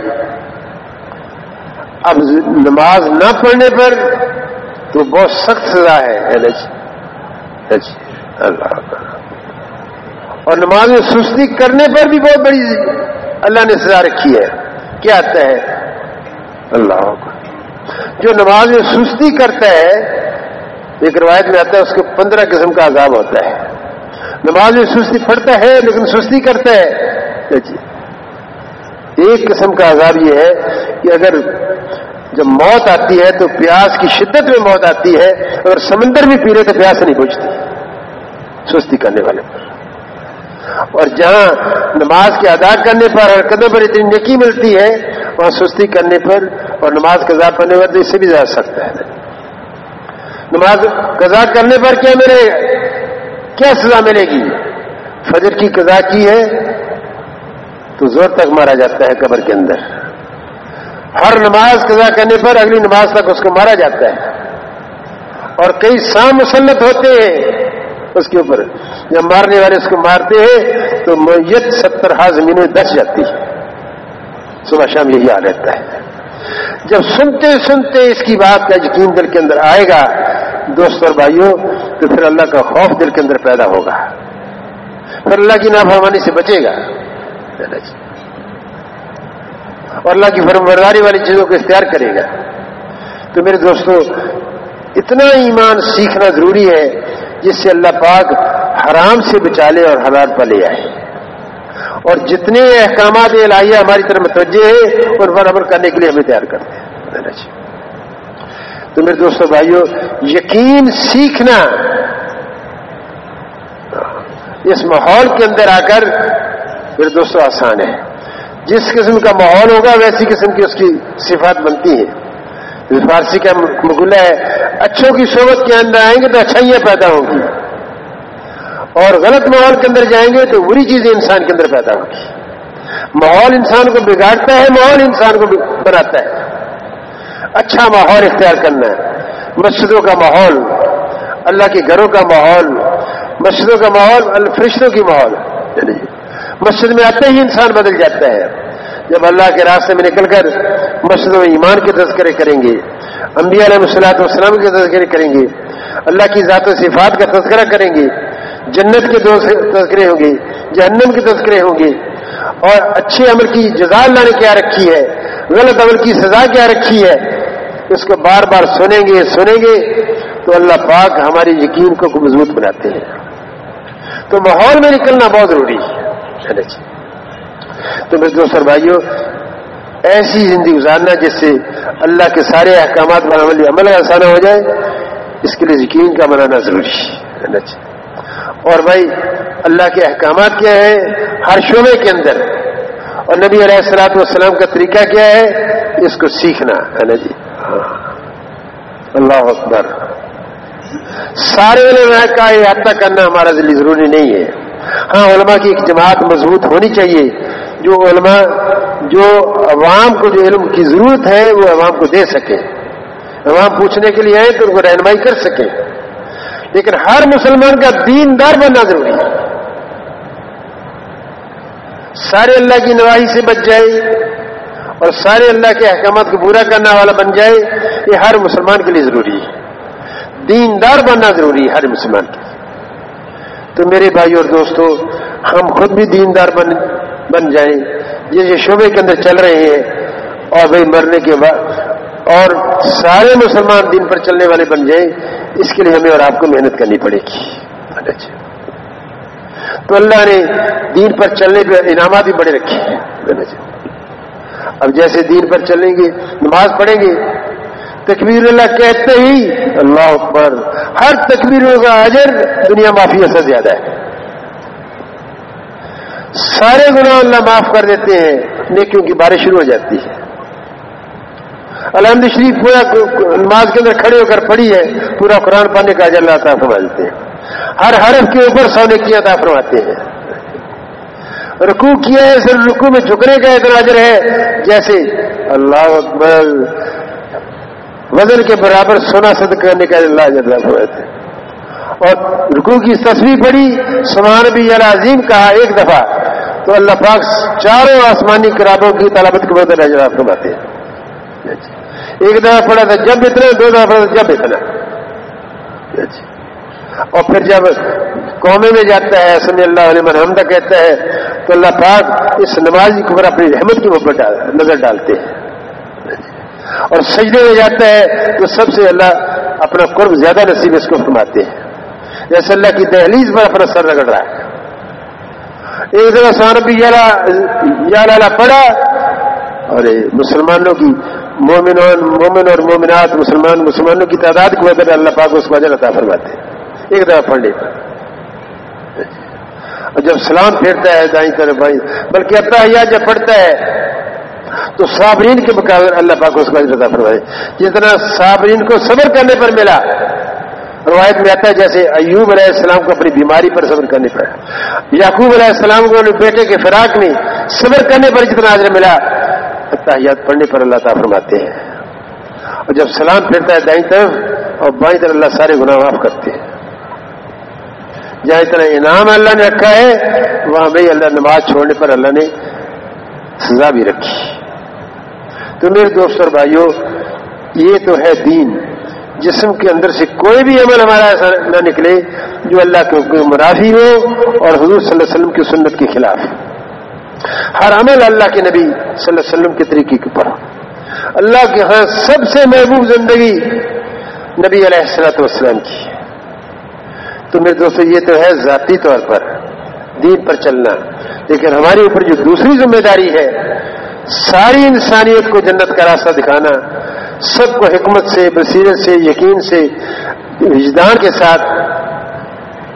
اب نماز نہ پڑھنے پر تو بہت سخت سزا ہے جی۔ جی۔ اللہ۔ اور نماز میں سستی کرنے پر بھی بہت بڑی اللہ نے سزا رکھی ہے۔ کیا آتا ہے اللہ جو نماز میں سستی کرتا ہے ایک روایت میں آتا ہے، اس کو پندرہ قسم کا عذاب ہوتا ہے۔ نماز میں سستی پڑتا ہے لیکن سستی کرتا ہے جی ایک قسم کا عذاب یہ ہے کہ اگر جب موت آتی ہے تو پیاس کی شدت میں موت آتی ہے، اگر سمندر بھی پی رہے تو پیاس نہیں پہنچتی سستی کرنے والے پر۔ اور جہاں نماز کے ادا کرنے پر ہر قدم پر اتنی نکی ملتی ہے، وہاں سستی کرنے پر اور نماز کا پڑھنے پر اس سے بھی زیادہ سکتا ہے۔ نماز قضا کرنے پر کیا ملے گا کیا سزا ملے گی؟ فجر کی قضا کی ہے تو زور تک مارا جاتا ہے قبر کے اندر۔ ہر نماز قضا کرنے پر اگلی نماز تک اس کو مارا جاتا ہے۔ اور کئی سام مسلط ہوتے ہیں۔ اس کے اوپر جب مارنے والے اس کو مارتے ہیں، تو میت ستر ہا زمین میں دس جاتی ہے صبح شام یہی حال رہتا ہے۔ جب سنتے سنتے اس کی بات کا یقین دل کے اندر آئے گا، دوست اور بھائیوں، تو پھر اللہ کا خوف دل کے اندر پیدا ہوگا۔ پھر اللہ کی نافرمانی سے بچے گا۔ اور اللہ کی فرمبرداری والی چیزوں کو اختیار کرے گا۔ تو میرے دوستوں اتنا ایمان سیکھنا ضروری ہے جس سے اللہ پاک حرام سے بچا لے اور حالات پر لے آئے۔ اور جتنے احکامات الہیہ ہماری طرف متوجہ ہے ان پر عمل کرنے کے لیے ہمیں تیار کرتے ہیں۔ جی۔ تو میرے دوستوں بھائیوں یقین سیکھنا اس ماحول کے اندر آ کر میرے دوستوں آسان ہے۔ جس قسم کا ماحول ہوگا، ویسی قسم کی اس کی صفات بنتی ہیں۔ فارسی کا مغلہ ہے اچھوں کی صحبت کے اندر آئیں گے تو اچھائیاں پیدا ہوں گی۔ اور غلط ماحول کے اندر جائیں گے تو بری چیزیں انسان کے اندر پیدا ہوگی۔ ماحول انسان کو بگاڑتا ہے، ماحول انسان کو بناتا ہے۔ اچھا ماحول اختیار کرنا ہے۔ مسجدوں کا ماحول، اللہ کے گھروں کا ماحول، مسجدوں کا ماحول، فرشتوں کی ماحول۔ یعنی مسجد میں آتے ہی انسان بدل جاتا ہے۔ جب اللہ کے راستے میں نکل کر مسجدوں میں ایمان کے تذکرے کریں گے، انبیاء علیہ مسلاط والسلام کے تذکرے کریں گے، اللہ کی ذات و صفات کا تذکرہ کریں گے، جنت کے دو تذکرے ہوں گے، جہنم کے تذکرے ہوں گے، اور اچھے عمل کی جزا اللہ نے کیا رکھی ہے، غلط عمل کی سزا کیا رکھی ہے، اس کو بار بار سنیں گے سنیں گے، تو اللہ پاک ہماری یقین کو مضبوط بناتے ہیں۔ تو ماحول میں نکلنا بہت ضروری ہے۔ جی۔ تو میرے دوست اور بھائیوں ایسی زندگی گزارنا جس سے اللہ کے سارے احکامات پر عمل عمل آسانہ ہو جائے، اس کے لیے یقین کا بنانا ضروری ہے۔ اور بھائی، اللہ کے احکامات کیا ہیں؟ ہر شعبے کے اندر۔ اور نبی علیہ السلاط والسلام کا طریقہ کیا ہے؟ اس کو سیکھنا۔ ہے نا جی اللہ اکبر۔ سارے علماء کا احاطہ کرنا ہمارا ذلی ضروری نہیں ہے۔ ہاں علماء کی ایک جماعت مضبوط ہونی چاہیے۔ جو علماء جو عوام کو جو علم کی ضرورت ہے، وہ عوام کو دے سکے۔ عوام پوچھنے کے لیے آئے تو ان کو رہنمائی کر سکے۔ لیکن ہر مسلمان کا دین دار بننا ضروری ہے۔ سارے اللہ کی نواحی سے بچ جائے اور سارے اللہ کے احکامات کو پورا کرنے والا بن جائے، یہ ہر مسلمان کے لیے ضروری ہے۔ دیندار بننا ضروری ہے ہر مسلمان کے تو میرے بھائی اور دوستو، ہم خود بھی دیندار بن بن جائیں۔ یہ شعبے کے اندر چل رہے ہیں، اور بھائی مرنے کے بعد، اور سارے مسلمان دین پر چلنے والے بن جائیں، اس کے لیے ہمیں اور آپ کو محنت کرنی پڑے گی۔ جی۔ تو اللہ نے دین پر چلنے پہ انعامات بھی بڑے رکھے ہیں۔ جی۔ اب جیسے دین پر چلیں گے، نماز پڑھیں گے، تکبیر اللہ کہتے ہی اللہ اکبر، ہر تکبیر کا اجر دنیا معافی سے زیادہ ہے۔ سارے گناہ اللہ معاف کر دیتے ہیں، نیکیوں کی بارش شروع ہو جاتی ہے۔ الحمد شریف پورا نماز کے اندر کھڑے ہو کر پڑھی ہے، پورا قرآن پڑھنے کا اجر اللہ تعالیٰ فرما دیتے ہیں۔ ہر حرف کے اوپر سونے کی عطا فرماتے ہیں۔ رکو کیا ہے، صرف رکو میں جھکنے کا اتنا ہے، جیسے اللہ اکبر۔ وزن کے برابر سونا صد کرنے کا اللہ جل ہے اور رکو کی تصویر پڑی سمان بھی عظیم کہا ایک دفعہ، تو اللہ پاک چاروں آسمانی کرابوں کی طلبت کے بدل جواب فرماتے ہیں۔ جی جی۔ ایک دفعہ پڑا تھا جب اتنا، دو دفعہ پڑا تھا جب اتنا۔ جی اور پھر جب قومے میں جاتا ہے سمی اللہ علیہ مرحمدہ کہتا ہے، تو اللہ پاک اس نمازی کے اوپر اپنی رحمت کی محبت نظر ڈالتے ہیں۔ اور سجدے میں جاتا ہے، تو سب سے اللہ اپنا قرب زیادہ نصیب اس کو فرماتے ہیں۔ جیسے اللہ کی دہلیز پر اپنا سر رگڑ رہا ہے۔ ایک جگہ سانبی یا لالا پڑا اور مسلمانوں کی مومن مومن اور مومنات، مسلمان، مسلمانوں کی تعداد کی وجہ اللہ پاک اس کو اجر عطا فرماتے ہیں۔ ایک دفعہ پڑھنے پر اور جب سلام پھیرتا ہے دائیں طرف بھائی، بلکہ اپنا یا جب پڑھتا ہے، تو صابرین کے مقابلے اللہ پاک اس کو اجر عطا فرمائے جتنا صابرین کو صبر کرنے پر ملا روایت میں آتا ہے جیسے ایوب علیہ السلام کو اپنی بیماری پر صبر کرنے پڑا۔ یعقوب علیہ السلام کو بیٹے کے فراق میں صبر کرنے پر جتنا حاضر ملا، تحیات پڑھنے پر اللہ تعالیٰ فرماتے ہیں۔ اور جب سلام پھرتا ہے دائیں طرف اور بائیں طرف اللہ سارے گناہ معاف کرتے ہیں۔ جہاں اتنا انعام اللہ نے رکھا ہے، وہاں بھائی اللہ نماز چھوڑنے پر اللہ نے سزا بھی رکھی۔ تو میرے دوست اور بھائیوں، یہ تو ہے دین۔ جسم کے اندر سے کوئی بھی عمل ہمارا ایسا نہ نکلے جو اللہ کے منافی ہو اور حضور صلی اللہ علیہ وسلم کی سنت کے خلاف۔ ہر عمل اللہ کے نبی صلی اللہ علیہ وسلم کے طریقے کے اوپر۔ اللہ کے ہاں سب سے محبوب زندگی نبی علیہ السلاۃ والسلام کی۔ تو میرے دوستوں یہ تو ہے ذاتی طور پر دین پر چلنا۔ لیکن ہمارے اوپر جو دوسری ذمہ داری ہے، ساری انسانیت کو جنت کا راستہ دکھانا سب کو حکمت سے، بصیرت سے، یقین سے، وجدان کے ساتھ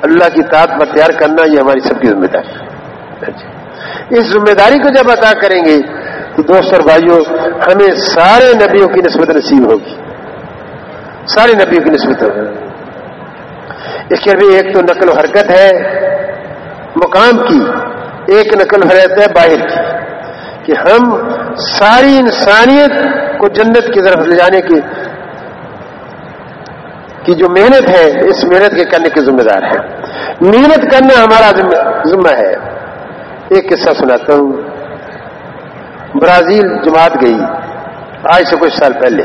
اللہ کی تعداد پر تیار کرنا یہ ہماری سب کی ذمہ داری اچھا۔ اس ذمہ داری کو جب عطا کریں گے تو دوست اور بھائیوں ہمیں سارے نبیوں کی نسبت نصیب ہوگی۔ سارے نبیوں کی نسبت ہوگی۔ اس کے بھی ایک تو نقل و حرکت ہے، مقام کی، ایک نقل و حرکت ہے، باہر کی۔ کہ ہم ساری انسانیت کو جنت کی طرف لے جانے کی کی جو محنت ہے، اس محنت کے کرنے کے ذمہ دار ہے محنت کرنا ہمارا ذمہ ہے۔ ایک قصہ سناتا ہوں۔ برازیل جماعت گئی۔ آج سے کچھ سال پہلے۔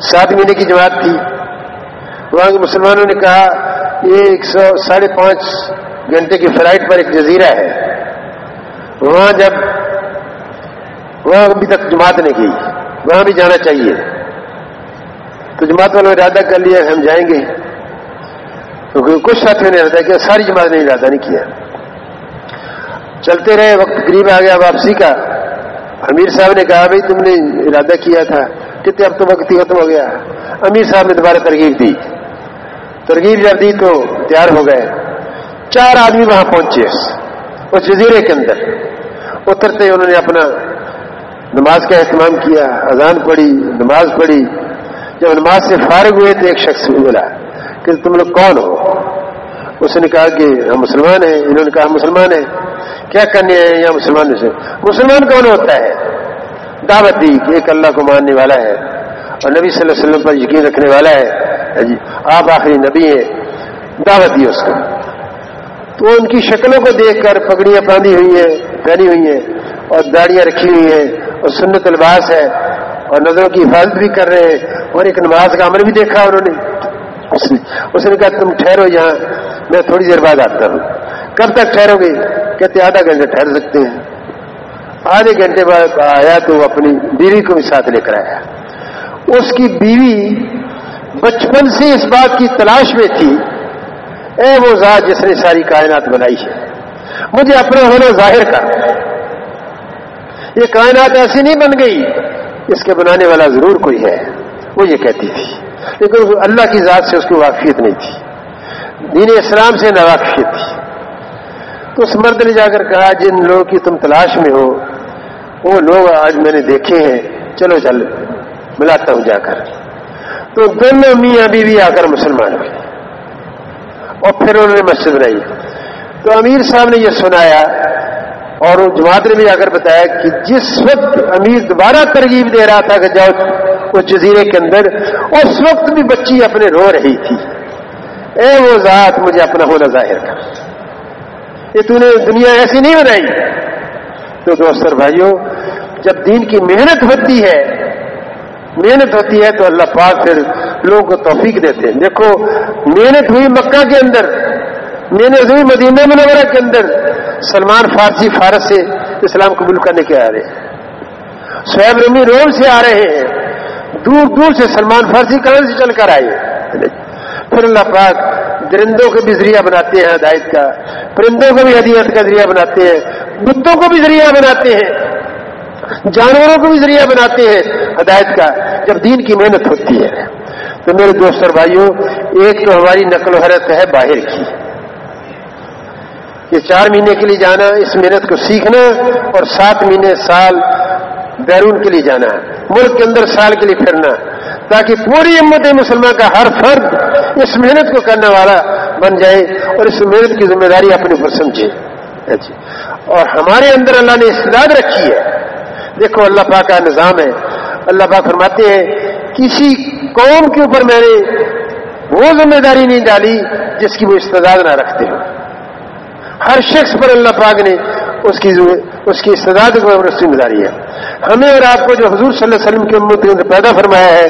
سات مہینے کی جماعت تھی۔ وہاں کے مسلمانوں نے کہا، یہ ایک سو ساڑھے پانچ گھنٹے کی فلائٹ پر ایک جزیرہ ہے۔ وہاں جب وہاں ابھی تک جماعت نہیں گئی وہاں بھی جانا چاہیے۔ تو جماعت والوں نے ارادہ کر لیا، ہم جائیں گے۔ کیونکہ کچھ ساتھیوں نے ارادہ کیا ساری جماعت نے ارادہ نہیں کیا۔ چلتے رہے، وقت قریب آ گیا واپسی کا۔ امیر صاحب نے کہا، بھائی، تم نے ارادہ کیا تھا۔ کتنے اب تو وقت ہی ختم ہو گیا۔ امیر صاحب نے دوبارہ ترغیب دی۔ ترغیب جب دی تو تیار ہو گئے۔ چار آدمی وہاں پہنچے۔ اس جزیرے کے اندر اترتے انہوں نے اپنا نماز کا اہتمام کیا، اذان پڑھی، نماز پڑھی۔ جب نماز سے فارغ ہوئے تو ایک شخص بولا کہ تم لوگ کون ہو؟ اس نے کہا کہ ہم مسلمان ہیں۔ انہوں نے کہا، ہم مسلمان ہیں۔ کیا کرنے ہیں یا مسلمان سے؟ مسلمان کون ہوتا ہے؟ دعوت دی کہ ایک اللہ کو ماننے والا ہے اور نبی صلی اللہ علیہ وسلم پر یقین رکھنے والا ہے۔ جی آپ آخری نبی ہیں۔ دعوت دی اس کو۔ تو ان کی شکلوں کو دیکھ کر پگڑیاں باندھی ہوئی ہیں پہنی ہوئی ہیں اور داڑیاں رکھی ہوئی ہیں اور سنت الباس ہے اور نظروں کی حفاظت بھی کر رہے ہیں اور ایک نماز کا عمل بھی دیکھا انہوں نے۔ اس نے کہا، تم ٹھہرو یہاں، میں تھوڑی دیر بعد آتا ہوں۔ کب تک ٹھہرو گے؟ کہتے، آدھا گھنٹے ٹھہر سکتے ہیں۔ آدھے گھنٹے بعد آیا تو اپنی بیوی کو بھی ساتھ لے کر آیا۔ اس کی بیوی بچپن سے اس بات کی تلاش میں تھی اے وہ ذات جس نے ساری کائنات بنائی ہے۔ مجھے اپنا ہونا ظاہر کر۔ یہ کائنات ایسی نہیں بن گئی۔ اس کے بنانے والا ضرور کوئی ہے۔ وہ یہ کہتی تھی۔ لیکن اللہ کی ذات سے اس کی واقفیت نہیں تھی۔ دین اسلام سے ناواقفیت تھی۔ تو اس مرد نے جا کر کہا، جن لوگوں کی تم تلاش میں ہو، وہ لوگ آج میں نے دیکھے ہیں۔ چلو، چل ملاتا ہوں جا کر۔ تو دونوں میاں بیوی آ کر مسلمان ہوئے۔ اور پھر انہوں نے مسجد بنائی۔ تو امیر صاحب نے یہ سنایا اور وہ جماعت نے بھی آ کر بتایا کہ جس وقت امیر دوبارہ ترغیب دے رہا تھا کہ جاؤ اس جزیرے کے اندر، اس وقت بھی بچی اپنے رو رہی تھی۔ اے وہ ذات، مجھے اپنا ہونا ظاہر کر۔ یہ تو نے دنیا ایسی نہیں بنائی۔ تو دوست اور بھائیوں جب دین کی محنت ہوتی ہے محنت ہوتی ہے تو اللہ پاک پھر لوگوں کو توفیق دیتے ہیں۔ دیکھو، محنت ہوئی مکہ کے اندر، محنت ہوئی مدینہ منورہ کے اندر۔ سلمان فارسی، فارس سے اسلام قبول کرنے کے آ رہے ہیں۔ سہیب رمی روم سے آ رہے ہیں۔ دور دور سے سلمان فارسی کہاں سے چل کر آئے پھر اللہ پاک درندوں کو بھی ذریعہ بناتے ہیں ہدایت کا۔ پرندوں کو بھی ہدیت کا ذریعہ بناتے ہیں۔ بتوں کو بھی ذریعہ بناتے ہیں۔ جانوروں کو بھی ذریعہ بناتے ہیں، ہدایت کا، جب دین کی محنت ہوتی ہے۔ تو میرے دوست اور بھائیوں ایک تو ہماری نقل و حرت ہے باہر کی۔ یہ چار مہینے کے لیے جانا، اس محنت کو سیکھنا اور سات مہینے سال بیرون کے لیے جانا۔ ملک کے اندر سال کے لیے پھرنا۔ تاکہ پوری امت مسلمان کا ہر فرد اس محنت کو کرنے والا بن جائے اور اس محنت کی ذمہ داری اپنے اوپر سمجھے۔ اچھا۔ اور ہمارے اندر اللہ نے استداد رکھی ہے۔ دیکھو، اللہ پاک کا نظام ہے۔ اللہ پاک فرماتے ہیں، کسی قوم کے اوپر میں نے وہ ذمہ داری نہیں ڈالی جس کی وہ استداد نہ رکھتے ہو ہر شخص پر اللہ پاک نے اس کی اس کی استداد کو ذمہ داری ہے۔ ہمیں اور آپ کو جو حضور صلی اللہ علیہ وسلم کی امت کے اندر پیدا فرمایا ہے،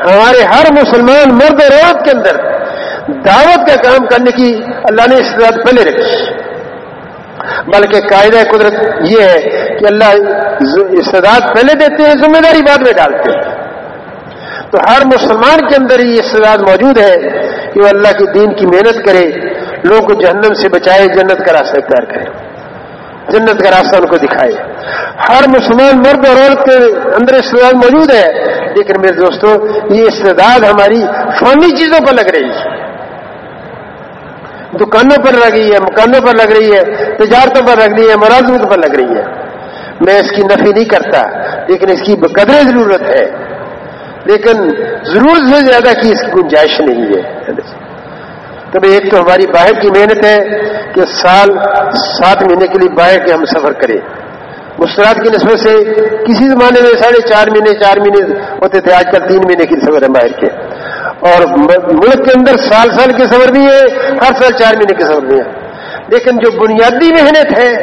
ہمارے ہر مسلمان مرد اور عورت کے اندر دعوت کا کام کرنے کی اللہ نے استداد پہلے رکھی۔ بلکہ قاعدہ قدرت یہ ہے کہ اللہ استداد پہلے دیتے ہیں، ذمہ داری بعد میں ڈالتے ہیں۔ تو ہر مسلمان کے اندر یہ استداد موجود ہے کہ وہ اللہ کے دین کی محنت کرے، لوگوں کو جہنم سے بچائے، جنت کا راستہ اختیار کرے۔ جنت کا راستہ ان کو دکھائے۔ ہر مسلمان مرد اور عورت کے اندر استداد موجود ہے، لیکن میرے دوستوں یہ استداد ہماری فانی چیزوں پر لگ رہی ہے۔ دکانوں پر لگ رہی ہے، مکانوں پر لگ رہی ہے، تجارتوں پر لگ رہی ہے ملازمت پر لگ رہی ہے۔ میں اس کی نفی نہیں کرتا، لیکن اس کی بقدر ضرورت ہے۔ لیکن ضرورت سے زیادہ کی اس کی گنجائش نہیں ہے۔ تب ایک تو ہماری باہر کی محنت ہے کہ سال سات مہینے کے لیے باہر کے ہم سفر کریں۔ مشترات کی نسبت سے کسی زمانے میں ساڑھے چار مہینے چار مہینے ہوتے تھے، آج کل تین مہینے کی سفر ہے باہر کے۔ اور ملک کے اندر سال سال کے سفر بھی ہے، ہر سال چار مہینے کے سفر بھی ہے۔ لیکن جو بنیادی محنت ہے،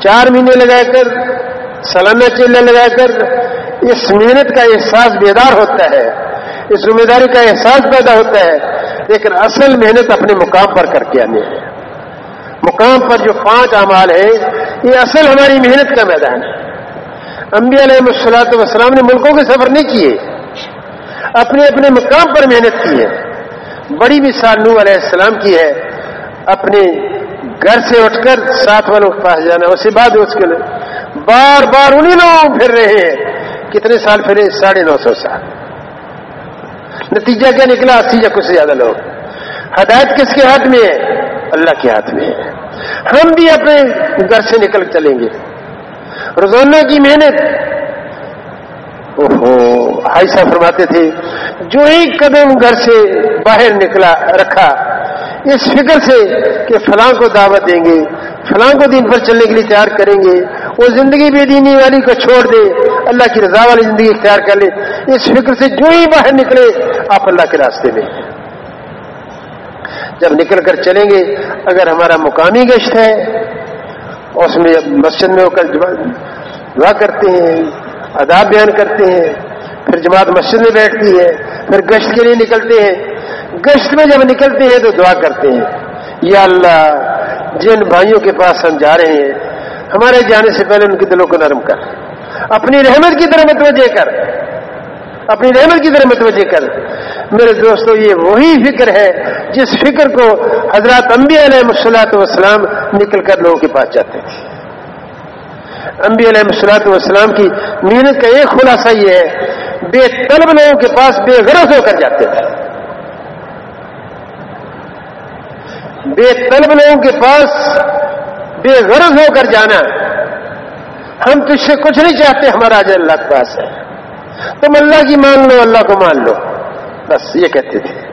چار مہینے لگا کر، سالانہ چیلہ لگا کر، اس محنت کا احساس بیدار ہوتا ہے، اس ذمہ داری کا احساس پیدا ہوتا ہے، لیکن اصل محنت اپنے مقام پر کر کے آنے ہے۔ مقام پر جو پانچ اعمال ہے یہ اصل ہماری محنت کا میدان ہے۔ انبیاء علیہ السلاط وسلام نے ملکوں کے سفر نہیں کیے اپنے اپنے مقام پر محنت کی ہے۔ بڑی مثال نو علیہ السلام کی ہے۔ اپنے گھر سے اٹھ کر ساتھ والوں کے پاس جانا، اس کے بعد اس کے بار بار انہیں لوگ پھر رہے ہیں۔ کتنے سال پھرے ساڑھے نو سو سال۔ نتیجہ کیا نکلا؟ اسی یا کچھ سے زیادہ لوگ۔ ہدایت کس کے ہاتھ میں ہے؟ اللہ کے ہاتھ میں ہے۔ ہم بھی اپنے گھر سے نکل چلیں گے۔ روزانہ کی محنت صاحب فرماتے تھے، جو ایک قدم گھر سے باہر نکلا، رکھا، اس فکر سے کہ فلاں کو دعوت دیں گے، فلاں کو دین پر چلنے کے لیے تیار کریں گے، وہ زندگی بے دینی والی کو چھوڑ دے، اللہ کی رضا والی زندگی اختیار کر لے، اس فکر سے جو ہی باہر نکلے، آپ اللہ کے راستے میں۔ جب نکل کر چلیں گے، اگر ہمارا مقامی گشت ہے اس میں مسجد میں ہو کر دعا کرتے ہیں آداب بیان کرتے ہیں، پھر جماعت مسجد میں بیٹھتی ہے، پھر گشت کے لیے نکلتے ہیں۔ گشت میں جب نکلتے ہیں تو دعا کرتے ہیں۔ یا اللہ، جن بھائیوں کے پاس ہم جا رہے ہیں، ہمارے جانے سے پہلے ان کے دلوں کو نرم کر، اپنی رحمت کی طرح متوجہ کر، اپنی رحمت کی طرح متوجہ کر۔ میرے دوستو، یہ وہی فکر ہے جس فکر کو حضرات انبیاء علیہ مسلاط وسلام نکل کر لوگوں کے پاس جاتے تھے انبیاء علیہ مسلاط والسلام کی محنت کا ایک خلاصہ یہ ہے، بے طلب لوگوں کے پاس بے غرض ہو کر جاتے تھے۔ بے طلب لوگوں کے پاس بے غرض ہو کر جانا، ہم تجھ سے کچھ نہیں چاہتے، ہمارا آج اللہ کے پاس ہے۔ تم اللہ کی مان لو، اللہ کو مان لو۔ بس یہ کہتے تھے۔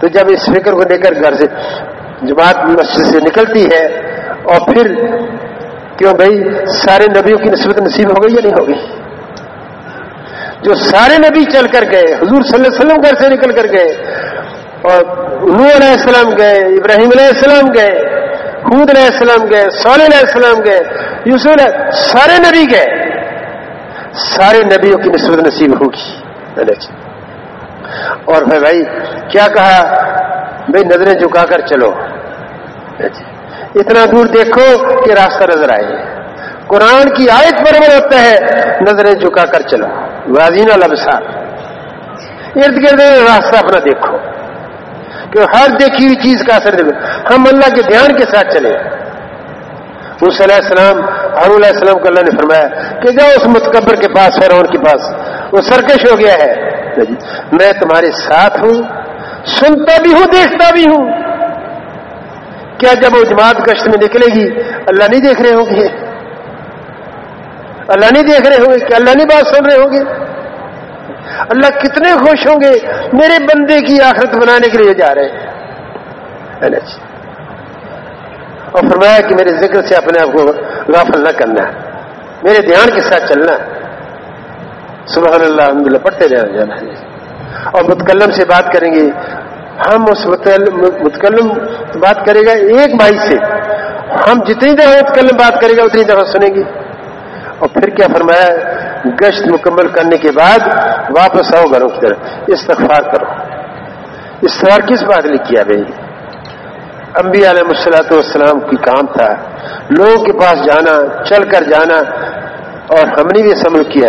تو جب اس فکر کو لے کر گھر سے جماعت مسجد سے نکلتی ہے اور پھر کیوں بھائی؟ سارے نبیوں کی نسبت نصیب ہو گئی یا نہیں ہو گئی؟ جو سارے نبی چل کر گئے، حضور صلی اللہ علیہ وسلم گھر سے نکل کر گئے، اور نو علیہ السلام گئے، ابراہیم علیہ السلام گئے خود علیہ السلام گئے سول علیہ السلام گئے، یوسف علیہ سارے نبی گئے۔ سارے نبیوں کی نسبت نصیب ہوگی۔ اور بھائی، کیا کہا؟ بھائی، نظریں جھکا کر چلو۔ جی۔ اتنا دور دیکھو کہ راستہ نظر آئے۔ قرآن کی آیت پر ہوتا ہے، نظریں جھکا کر چلو۔ وازین البسار ارد گرد راستہ اپنا دیکھو۔ کہ ہر دیکھی ہوئی چیز کا اثر دیکھو ہم اللہ کے دھیان کے ساتھ چلے۔ اس علیہ السلام ہر علیہ السلام کو اللہ نے فرمایا کہ جاؤ اس متکبر کے پاس، فرعون کے پاس۔ وہ سرکش ہو گیا ہے۔ میں تمہارے ساتھ ہوں، سنتا بھی ہوں، دیکھتا بھی ہوں۔ کیا جب وہ جماعت گشت میں نکلے گی؟ اللہ نہیں دیکھ رہے ہوں گے۔ اللہ نہیں دیکھ رہے ہوں گے کیا اللہ نہیں بات سن رہے ہوں گے۔ اللہ کتنے خوش ہوں گے میرے بندے کی آخرت بنانے کے لیے جا رہے ہیں۔ جی؟ اور فرمایا کہ میرے ذکر سے اپنے آپ کو غافل نہ کرنا میرے دھیان کے ساتھ چلنا سبحان اللہ الحمد للہ پڑھتے جانا جانا اور متکلم سے بات کریں گے۔ ہم اس متکلم بات کرے گا ایک بھائی سے۔ ہم جتنی دفعہ متکلم بات کرے گا اتنی دفعہ سنیں گے۔ اور پھر کیا فرمایا گشت مکمل کرنے کے بعد واپس آؤ گھروں کی طرف استغفار کرو۔ استغفار کس بات نے کیا بھائی انبیاء علیہ مسلاط والسلام کی کام تھا۔ لوگوں کے پاس جانا، چل کر جانا۔ اور ہم نے بھی عمل کیا۔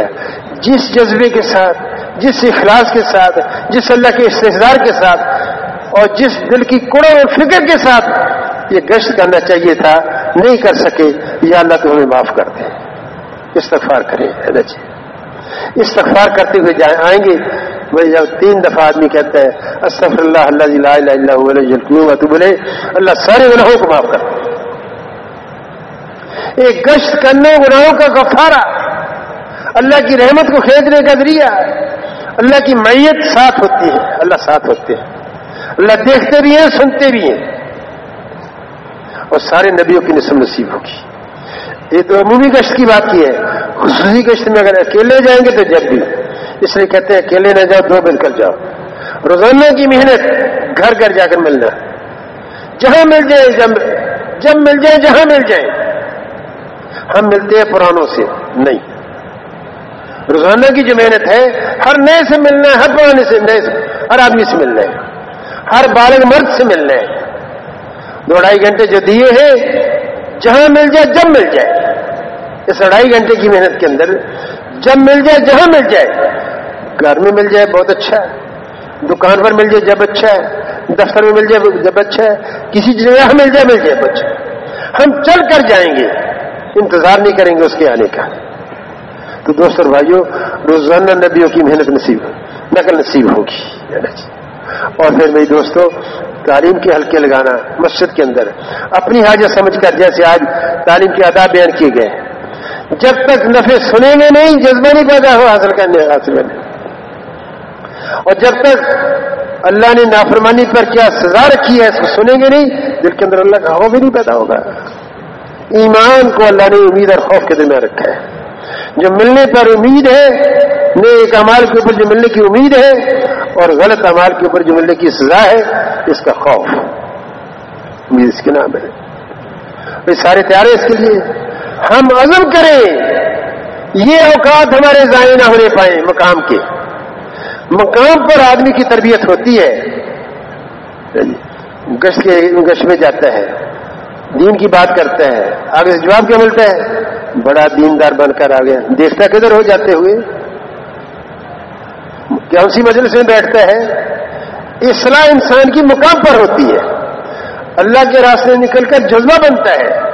جس جذبے کے ساتھ، جس اخلاص کے ساتھ، جس اللہ کے استحصار کے ساتھ اور جس دل کی کڑ اور فکر کے ساتھ یہ گشت کرنا چاہیے تھا، نہیں کر سکے، یا اللہ تو ہمیں معاف کر دیں استغفار کریں جی استغفار کرتے ہوئے جائیں، آئیں گے۔ بھائی جب تین دفعہ آدمی کہتا ہے استغفر اللہ اللہ لا الہ الا هو الجلکیوم تو بولے اللہ سارے گناہوں کو معاف کر ایک گشت کرنے گناہوں کا گفارہ اللہ کی رحمت کو کھینچنے کا ذریعہ۔ اللہ کی میت ساتھ ہوتی ہے۔ اللہ ساتھ ہوتے ہیں۔ اللہ دیکھتے بھی ہیں، سنتے بھی ہیں۔ اور سارے نبیوں کی نسم نصیب ہوگی۔ یہ تو عمومی گشت کی بات کی ہے۔ خصوصی گشت میں اگر اکیلے جائیں گے تو جب بھی۔ اس لیے کہتے ہیں، اکیلے نہ جاؤ، دو مل کر جاؤ۔ روزانہ کی محنت، گھر گھر جا کر ملنا۔ جہاں مل جائے جب جب مل جائے جہاں مل جائے ہم ملتے ہیں پرانوں سے، نہیں۔ روزانہ کی جو محنت ہے، ہر نئے سے ملنا ہے، ہر پرانے سے نئے سے، ہر آدمی سے ملنا ہے۔ ہر بالغ مرد سے ملنا ہے دو ڈھائی گھنٹے جو دیے ہیں، جہاں مل جائے، جب مل جائے۔ اس اڑائی گھنٹے کی محنت کے اندر جب مل جائے، جہاں مل جائے۔ گھر میں مل جائے، بہت اچھا۔ ہے دکان پر مل جائے، جب اچھا ہے۔ دفتر میں مل جائے، جب اچھا ہے۔ کسی جگہ مل جائے مل جائے اچھا ہم چل کر جائیں گے۔ انتظار نہیں کریں گے اس کے آنے کا۔ تو دوست بھائیوں روزانہ نبیوں کی محنت نصیب، نقل نصیب ہوگی۔ اور پھر میری دوستوں تعلیم کے حلقے لگانا مسجد کے اندر۔ اپنی حاجت سمجھ کر جیسے آج تعلیم کے آداب بیان کیے گئے۔ جب تک نفے سنیں گے نہیں، جذبہ نہیں پیدا ہو حاصل کرنے حاصل کرنے۔ اور جب تک اللہ نے نافرمانی پر کیا سزا رکھی ہے، اس کو سنیں گے نہیں، دل کے اندر اللہ کا خوف بھی نہیں پیدا ہوگا۔ ایمان کو اللہ نے امید اور خوف کے دل میں رکھا ہے۔ جو ملنے پر امید ہے، نیک امال کے اوپر جو ملنے کی امید ہے، اور غلط امال کے اوپر جو ملنے کی سزا ہے، اس کا خوف امید اس کے نام ہے۔ سارے تیارے اس کے لیے۔ ہم عزم کریں، یہ اوقات ہمارے ضائع نہ ہونے پائیں مقام کے۔ مقام پر آدمی کی تربیت ہوتی ہے۔ گشت کے، گشت میں جاتا ہے۔ دین کی بات کرتا ہے۔ آگے سے جواب کیا ملتا ہے؟ بڑا دیندار بن کر آ گیا۔ دیکھتا کدھر ہو جاتے ہوئے کیا اسی مجلس میں بیٹھتا ہے؟ اصلاح انسان کی مقام پر ہوتی ہے۔ اللہ کے راستے نکل کر جذبہ بنتا ہے۔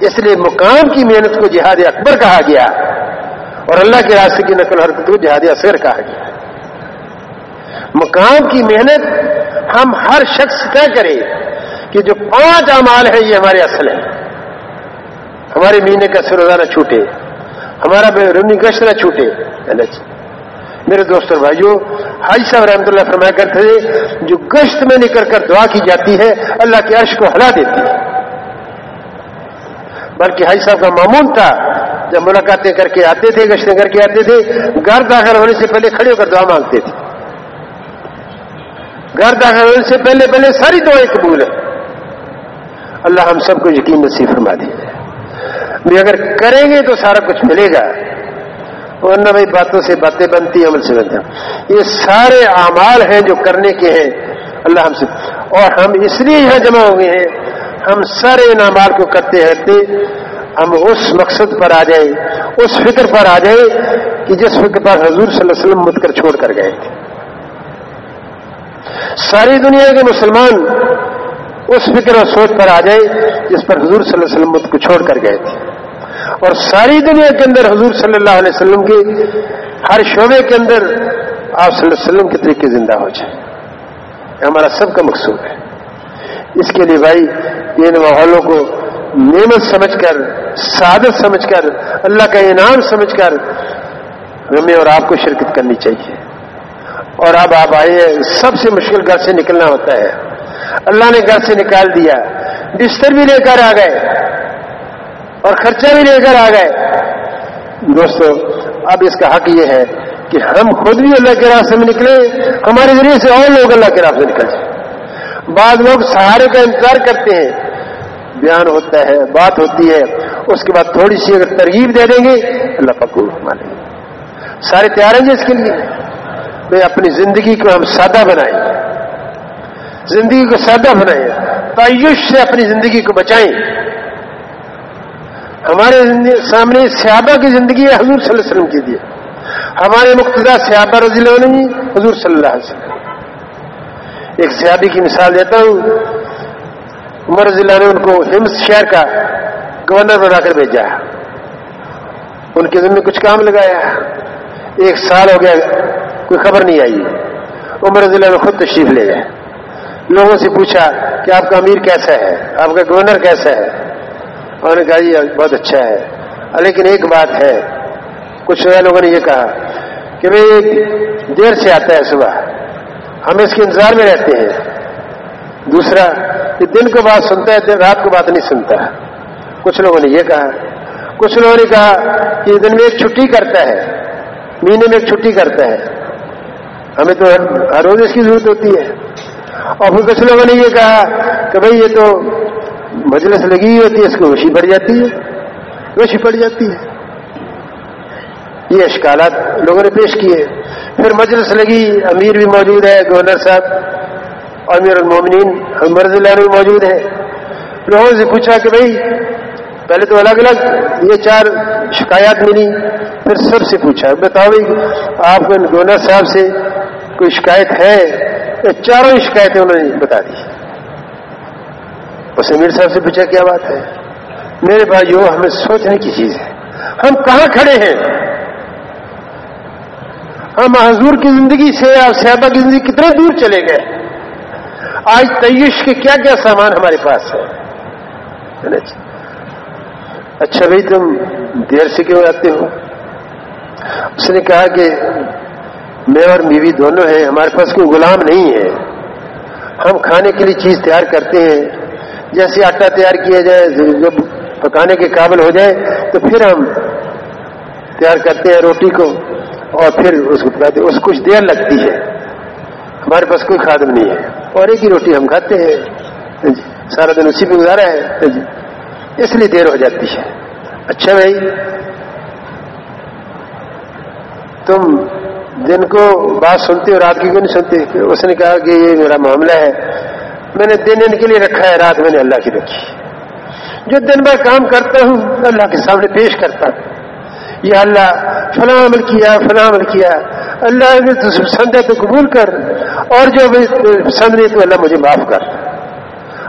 اس لیے مقام کی محنت کو جہاد اکبر کہا گیا اور اللہ کے راستے کی نقل حرکت کو جہاد اصغر کہا گیا۔ مقام کی محنت ہم ہر شخص طے کرے کہ جو پانچ امال ہے یہ ہمارے اصل ہیں۔ ہمارے مہینے کا سروزہ نہ چھوٹے، ہمارا رنی گشت نہ چھوٹے۔ جی۔ میرے دوست اور بھائیوں حاجی صاحب رحمۃ اللہ فرمایا کرتے تھے، جو گشت میں نکل کر دعا کی جاتی ہے، اللہ کے عرش کو ہلا دیتی ہے۔ بلکہ حاجی صاحب کا معمول تھا، جب ملاقاتیں کر کے آتے تھے، گشتیں کر کے آتے تھے، گھر داخل ہونے سے پہلے کھڑے ہو کر دعا مانگتے تھے۔ گھر داخل ہونے سے پہلے پہلے ساری دعائیں قبول ہے اللہ ہم سب کو یقین نصیب فرما دیجیے۔ اگر کریں گے تو سارا کچھ ملے گا۔ ورنہ بھائی، باتوں سے باتیں بنتی ہیں، عمل سے بنتے ہیں۔ یہ سارے اعمال ہیں جو کرنے کے ہیں۔ اللہ ہم سے۔ اور ہم اس لیے یہاں جمع ہو گئے ہیں۔ ہم سارے ان اعمال کو کرتے رہتے، ہم اس مقصد پر آ جائیں، اس فکر پر آ جائیں کہ جس فکر پر حضور صلی اللہ علیہ وسلم مت کر چھوڑ کر گئے تھے۔ ساری دنیا کے مسلمان اس فکر اور سوچ پر آ جائے جس پر حضور صلی اللہ علیہ وسلم کو چھوڑ کر گئے تھے۔ اور ساری دنیا کے اندر حضور صلی اللہ علیہ وسلم کے ہر شعبے کے اندر آپ صلی اللہ علیہ وسلم کے طریقے زندہ ہو جائے ہمارا سب کا مقصود ہے۔ اس کے لیے بھائی ان ماحولوں کو نعمت سمجھ کر، سعادت سمجھ کر، اللہ کا انعام سمجھ کر ہمیں اور آپ کو شرکت کرنی چاہیے۔ اور اب آپ آئے سب سے مشکل گھر سے نکلنا ہوتا ہے۔ اللہ نے گھر سے نکال دیا۔ بستر بھی لے کر آ گئے اور خرچہ بھی لے کر آ گئے۔ دوستو، اب اس کا حق یہ ہے کہ ہم خود بھی اللہ کے راستے میں نکلے ہمارے ذریعے سے اور لوگ اللہ کے راستے نکل جائیں۔ بعض لوگ سہارے کا انتظار کرتے ہیں۔ بیان ہوتا ہے، بات ہوتی ہے، اس کے بعد تھوڑی سی اگر ترغیب دے دیں گے، اللہ پکو مانیں گے۔ سارے تیار ہیں جی اس کے لیے؟ بھائی اپنی زندگی کو ہم سادہ بنائیں۔ زندگی کو سادہ بنائیں۔ تعیش سے اپنی زندگی کو بچائیں۔ ہمارے سامنے سیابہ کی زندگی ہے، حضور صلی اللہ علیہ وسلم کی دی۔ ہمارے مقتدا سیابہ رضی اللہ عنہ حضور صلی اللہ علیہ وسلم۔ ایک سیابی کی مثال دیتا ہوں۔ عمر رضی اللہ عنہ ان کو ہمس شہر کا گورنر بنا کر بھیجا ان کے دن میں کچھ کام لگایا ایک سال ہو گیا، کوئی خبر نہیں آئی۔ عمر رضی اللہ عنہ خود تشریف لے گئے۔ لوگوں سے پوچھا کہ آپ کا امیر کیسا ہے؟ آپ کا گورنر کیسا ہے؟ انہوں نے کہا جی بہت اچھا ہے۔ لیکن ایک بات ہے، کچھ لوگوں نے یہ کہا کہ بھائی دیر سے آتا ہے صبح۔ ہم اس کے انتظار میں رہتے ہیں۔ دوسرا کہ دن کو بات سنتا ہے رات کو بات نہیں سنتا۔ کچھ لوگوں نے یہ کہا۔ کچھ لوگوں نے کہا کہ دن میں ایک چھٹی کرتا ہے۔ مہینے میں ایک چھٹی کرتا ہے۔ ہمیں تو ہر روز اس کی ضرورت ہوتی ہے۔ اور پھر کچھ لوگوں نے یہ کہا کہ بھائی یہ تو مجلس لگی ہوئی ہوتی ہے، اس کو وشی پڑ جاتی ہے۔ وشی پڑ جاتی ہے۔ یہ اشکالات لوگوں نے پیش کیے۔ پھر مجلس لگی، امیر بھی موجود ہے، گورنر صاحب، امیر المومنین مرض اللہ بھی موجود ہے لوگوں سے پوچھا کہ بھائی پہلے تو الگ الگ یہ چار شکایات ملی۔ پھر سب سے پوچھا، بتاؤ بھائی آپ کو گورنر صاحب سے کوئی شکایت ہے؟ چاروں شکایتیں انہوں نے بتا دی۔ اس امیر صاحب سے پوچھا، کیا بات ہے؟ میرے بھائی ہمیں سوچنے کی چیز ہے۔ ہم کہاں کھڑے ہیں؟ ہم حضور کی زندگی سے اور صحابہ کی زندگی کتنے دور چلے گئے؟ آج تیش کے کیا کیا سامان ہمارے پاس ہے؟ اچھا بھائی، تم دیر سے کیوں آتے ہو؟ اس نے کہا کہ میں اور بیوی دونوں ہیں، ہمارے پاس کوئی غلام نہیں ہے۔ ہم کھانے کے لیے چیز تیار کرتے ہیں۔ جیسے آٹا تیار کیا جائے، جب پکانے کے قابل ہو جائے، تو پھر ہم تیار کرتے ہیں روٹی کو اور پھر اس کو پکاتے اس کچھ دیر لگتی ہے۔ ہمارے پاس کوئی خادم نہیں ہے۔ اور ایک ہی روٹی ہم کھاتے ہیں۔ سارا دن اسی پہ گزارا ہے۔ اس لیے دیر ہو جاتی ہے۔ اچھا بھائی، تم دن کو بات سنتے ہو رات کی کیوں نہیں سنتے اس نے کہا کہ یہ میرا معاملہ ہے۔ میں نے دن ان کے لیے رکھا ہے، رات میں نے اللہ کی رکھی۔ جو دن بھر کام کرتا ہوں، اللہ کے سامنے پیش کرتا ہوں۔ یا اللہ، فلاں عمل کیا، فلاں عمل کیا۔ اللہ نے تو پسند ہے تو قبول کر، اور جو پسند نہیں تو اللہ مجھے معاف کر۔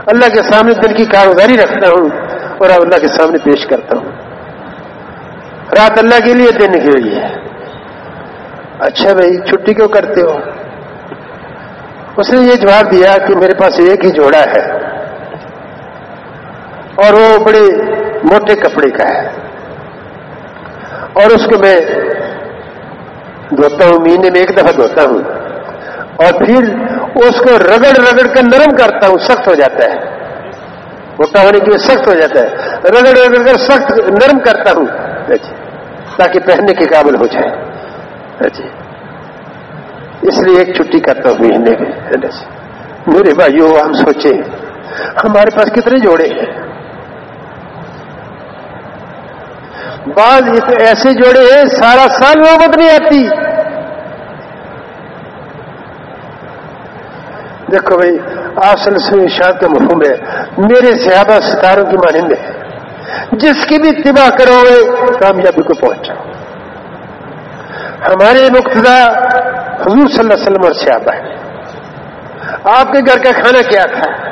اللہ کے سامنے دن کی کاروباری رکھتا ہوں اور اللہ کے سامنے پیش کرتا ہوں۔ رات اللہ کے لیے دن کے لیے۔ اچھا بھائی، چھٹی کیوں کرتے ہو؟ اس نے یہ جواب دیا کہ میرے پاس ایک ہی جوڑا ہے اور وہ بڑے موٹے کپڑے کا ہے اور اس کو میں دھوتا ہوں، مہینے میں ایک دفعہ دھوتا ہوں اور پھر اس کو رگڑ رگڑ کر نرم کرتا ہوں، سخت ہو جاتا ہے۔ موٹا ہونے کے لیے سخت ہو جاتا ہے۔ رگڑ رگڑ کر سخت نرم کرتا ہوں تاکہ پہننے کے قابل ہو جائے۔ ہاں جی۔ اس لیے ایک چھٹی کرتا ہوں مہینے میں میرے بھائیوں، ہم سوچیں، ہمارے پاس کتنے جوڑے ہیں؟ بعض ایسے جوڑے ہیں، سارا سال نوبت نہیں آتی۔ دیکھو بھائی آسل سے کا مفہوم ہے، میرے صحابہ ستاروں کی مانند ہے۔ جس کی بھی اتباع کرو گے، کامیابی کو پہنچا ہمارے مقتدا حضور صلی اللہ علیہ وسلم اور صحابہ ہے آپ کے گھر کا کھانا کیا تھا؟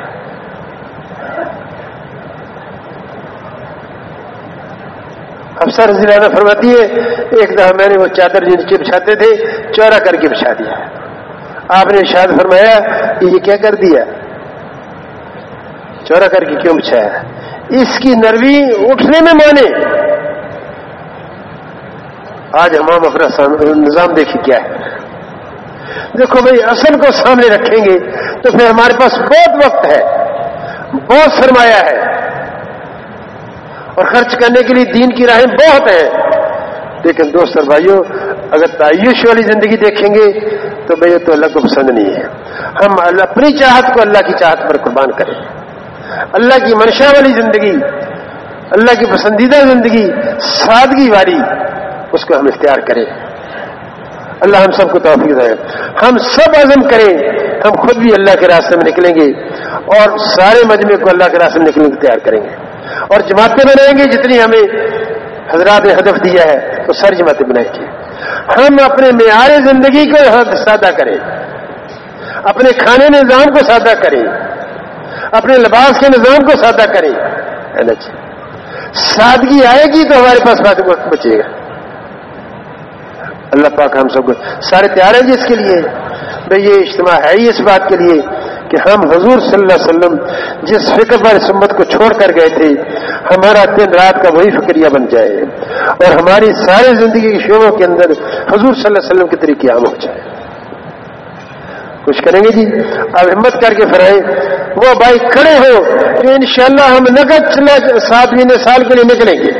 افسر رضی اللہ فرماتی ہے، ایک دفعہ میں نے وہ چادر جن نیچے بچھاتے تھے، چورا کر کے بچھا دیا۔ آپ نے شاید فرمایا کہ یہ کیا کر دیا؟ چورا کر کے کیوں بچھایا؟ اس کی نروی اٹھنے میں مانے۔ آج ہم اپنا نظام دیکھیں کیا ہے۔ دیکھو بھائی، اصل کو سامنے رکھیں گے تو پھر ہمارے پاس بہت وقت ہے۔ بہت سرمایہ ہے۔ اور خرچ کرنے کے لیے دین کی راہیں بہت ہیں۔ لیکن دوست اور بھائیوں اگر تعیش والی زندگی دیکھیں گے تو بھائی تو اللہ کو پسند نہیں ہے۔ ہم اپنی چاہت کو اللہ کی چاہت پر قربان کریں۔ اللہ کی منشا والی زندگی، اللہ کی پسندیدہ زندگی، سادگی والی اس کو ہم اختیار کریں۔ اللہ ہم سب کو توفیق دے۔ ہم سب عزم کریں۔ ہم خود بھی اللہ کے راستے میں نکلیں گے اور سارے مجمے کو اللہ کے راستے میں نکلنے کو تیار کریں گے۔ اور جماعتیں بنائیں گے جتنی ہمیں حضرات نے ہدف دیا ہے وہ ساری جماعتیں بنائیں گے۔ ہم اپنے معیار زندگی کو سادہ کریں۔ اپنے کھانے نظام کو سادہ کریں۔ اپنے لباس کے نظام کو سادہ کریں۔ جی؟ سادگی آئے گی تو ہمارے پاس وقت بچے گا۔ اللہ پاک ہم سب کو سارے تیار ہیں جی اس کے لیے۔ بھائی، یہ اجتماع ہے ہی اس بات کے لیے کہ ہم حضور صلی اللہ علیہ وسلم جس فکر پر سمت کو چھوڑ کر گئے تھے، ہمارا دن رات کا وہی فکریہ بن جائے اور ہماری ساری زندگی کے شعبوں کے اندر حضور صلی اللہ علیہ وسلم کے طریقے عام ہو جائے۔ کچھ کریں گے جی؟ اب ہمت کر کے فرائیں وہ بھائی کھڑے ہو کہ انشاءاللہ ہم نقد سات مہینے سال کے لیے نکلیں گے۔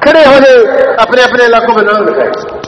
کھڑے ہو جائے اپنے اپنے علاقوں میں نام لگائیں۔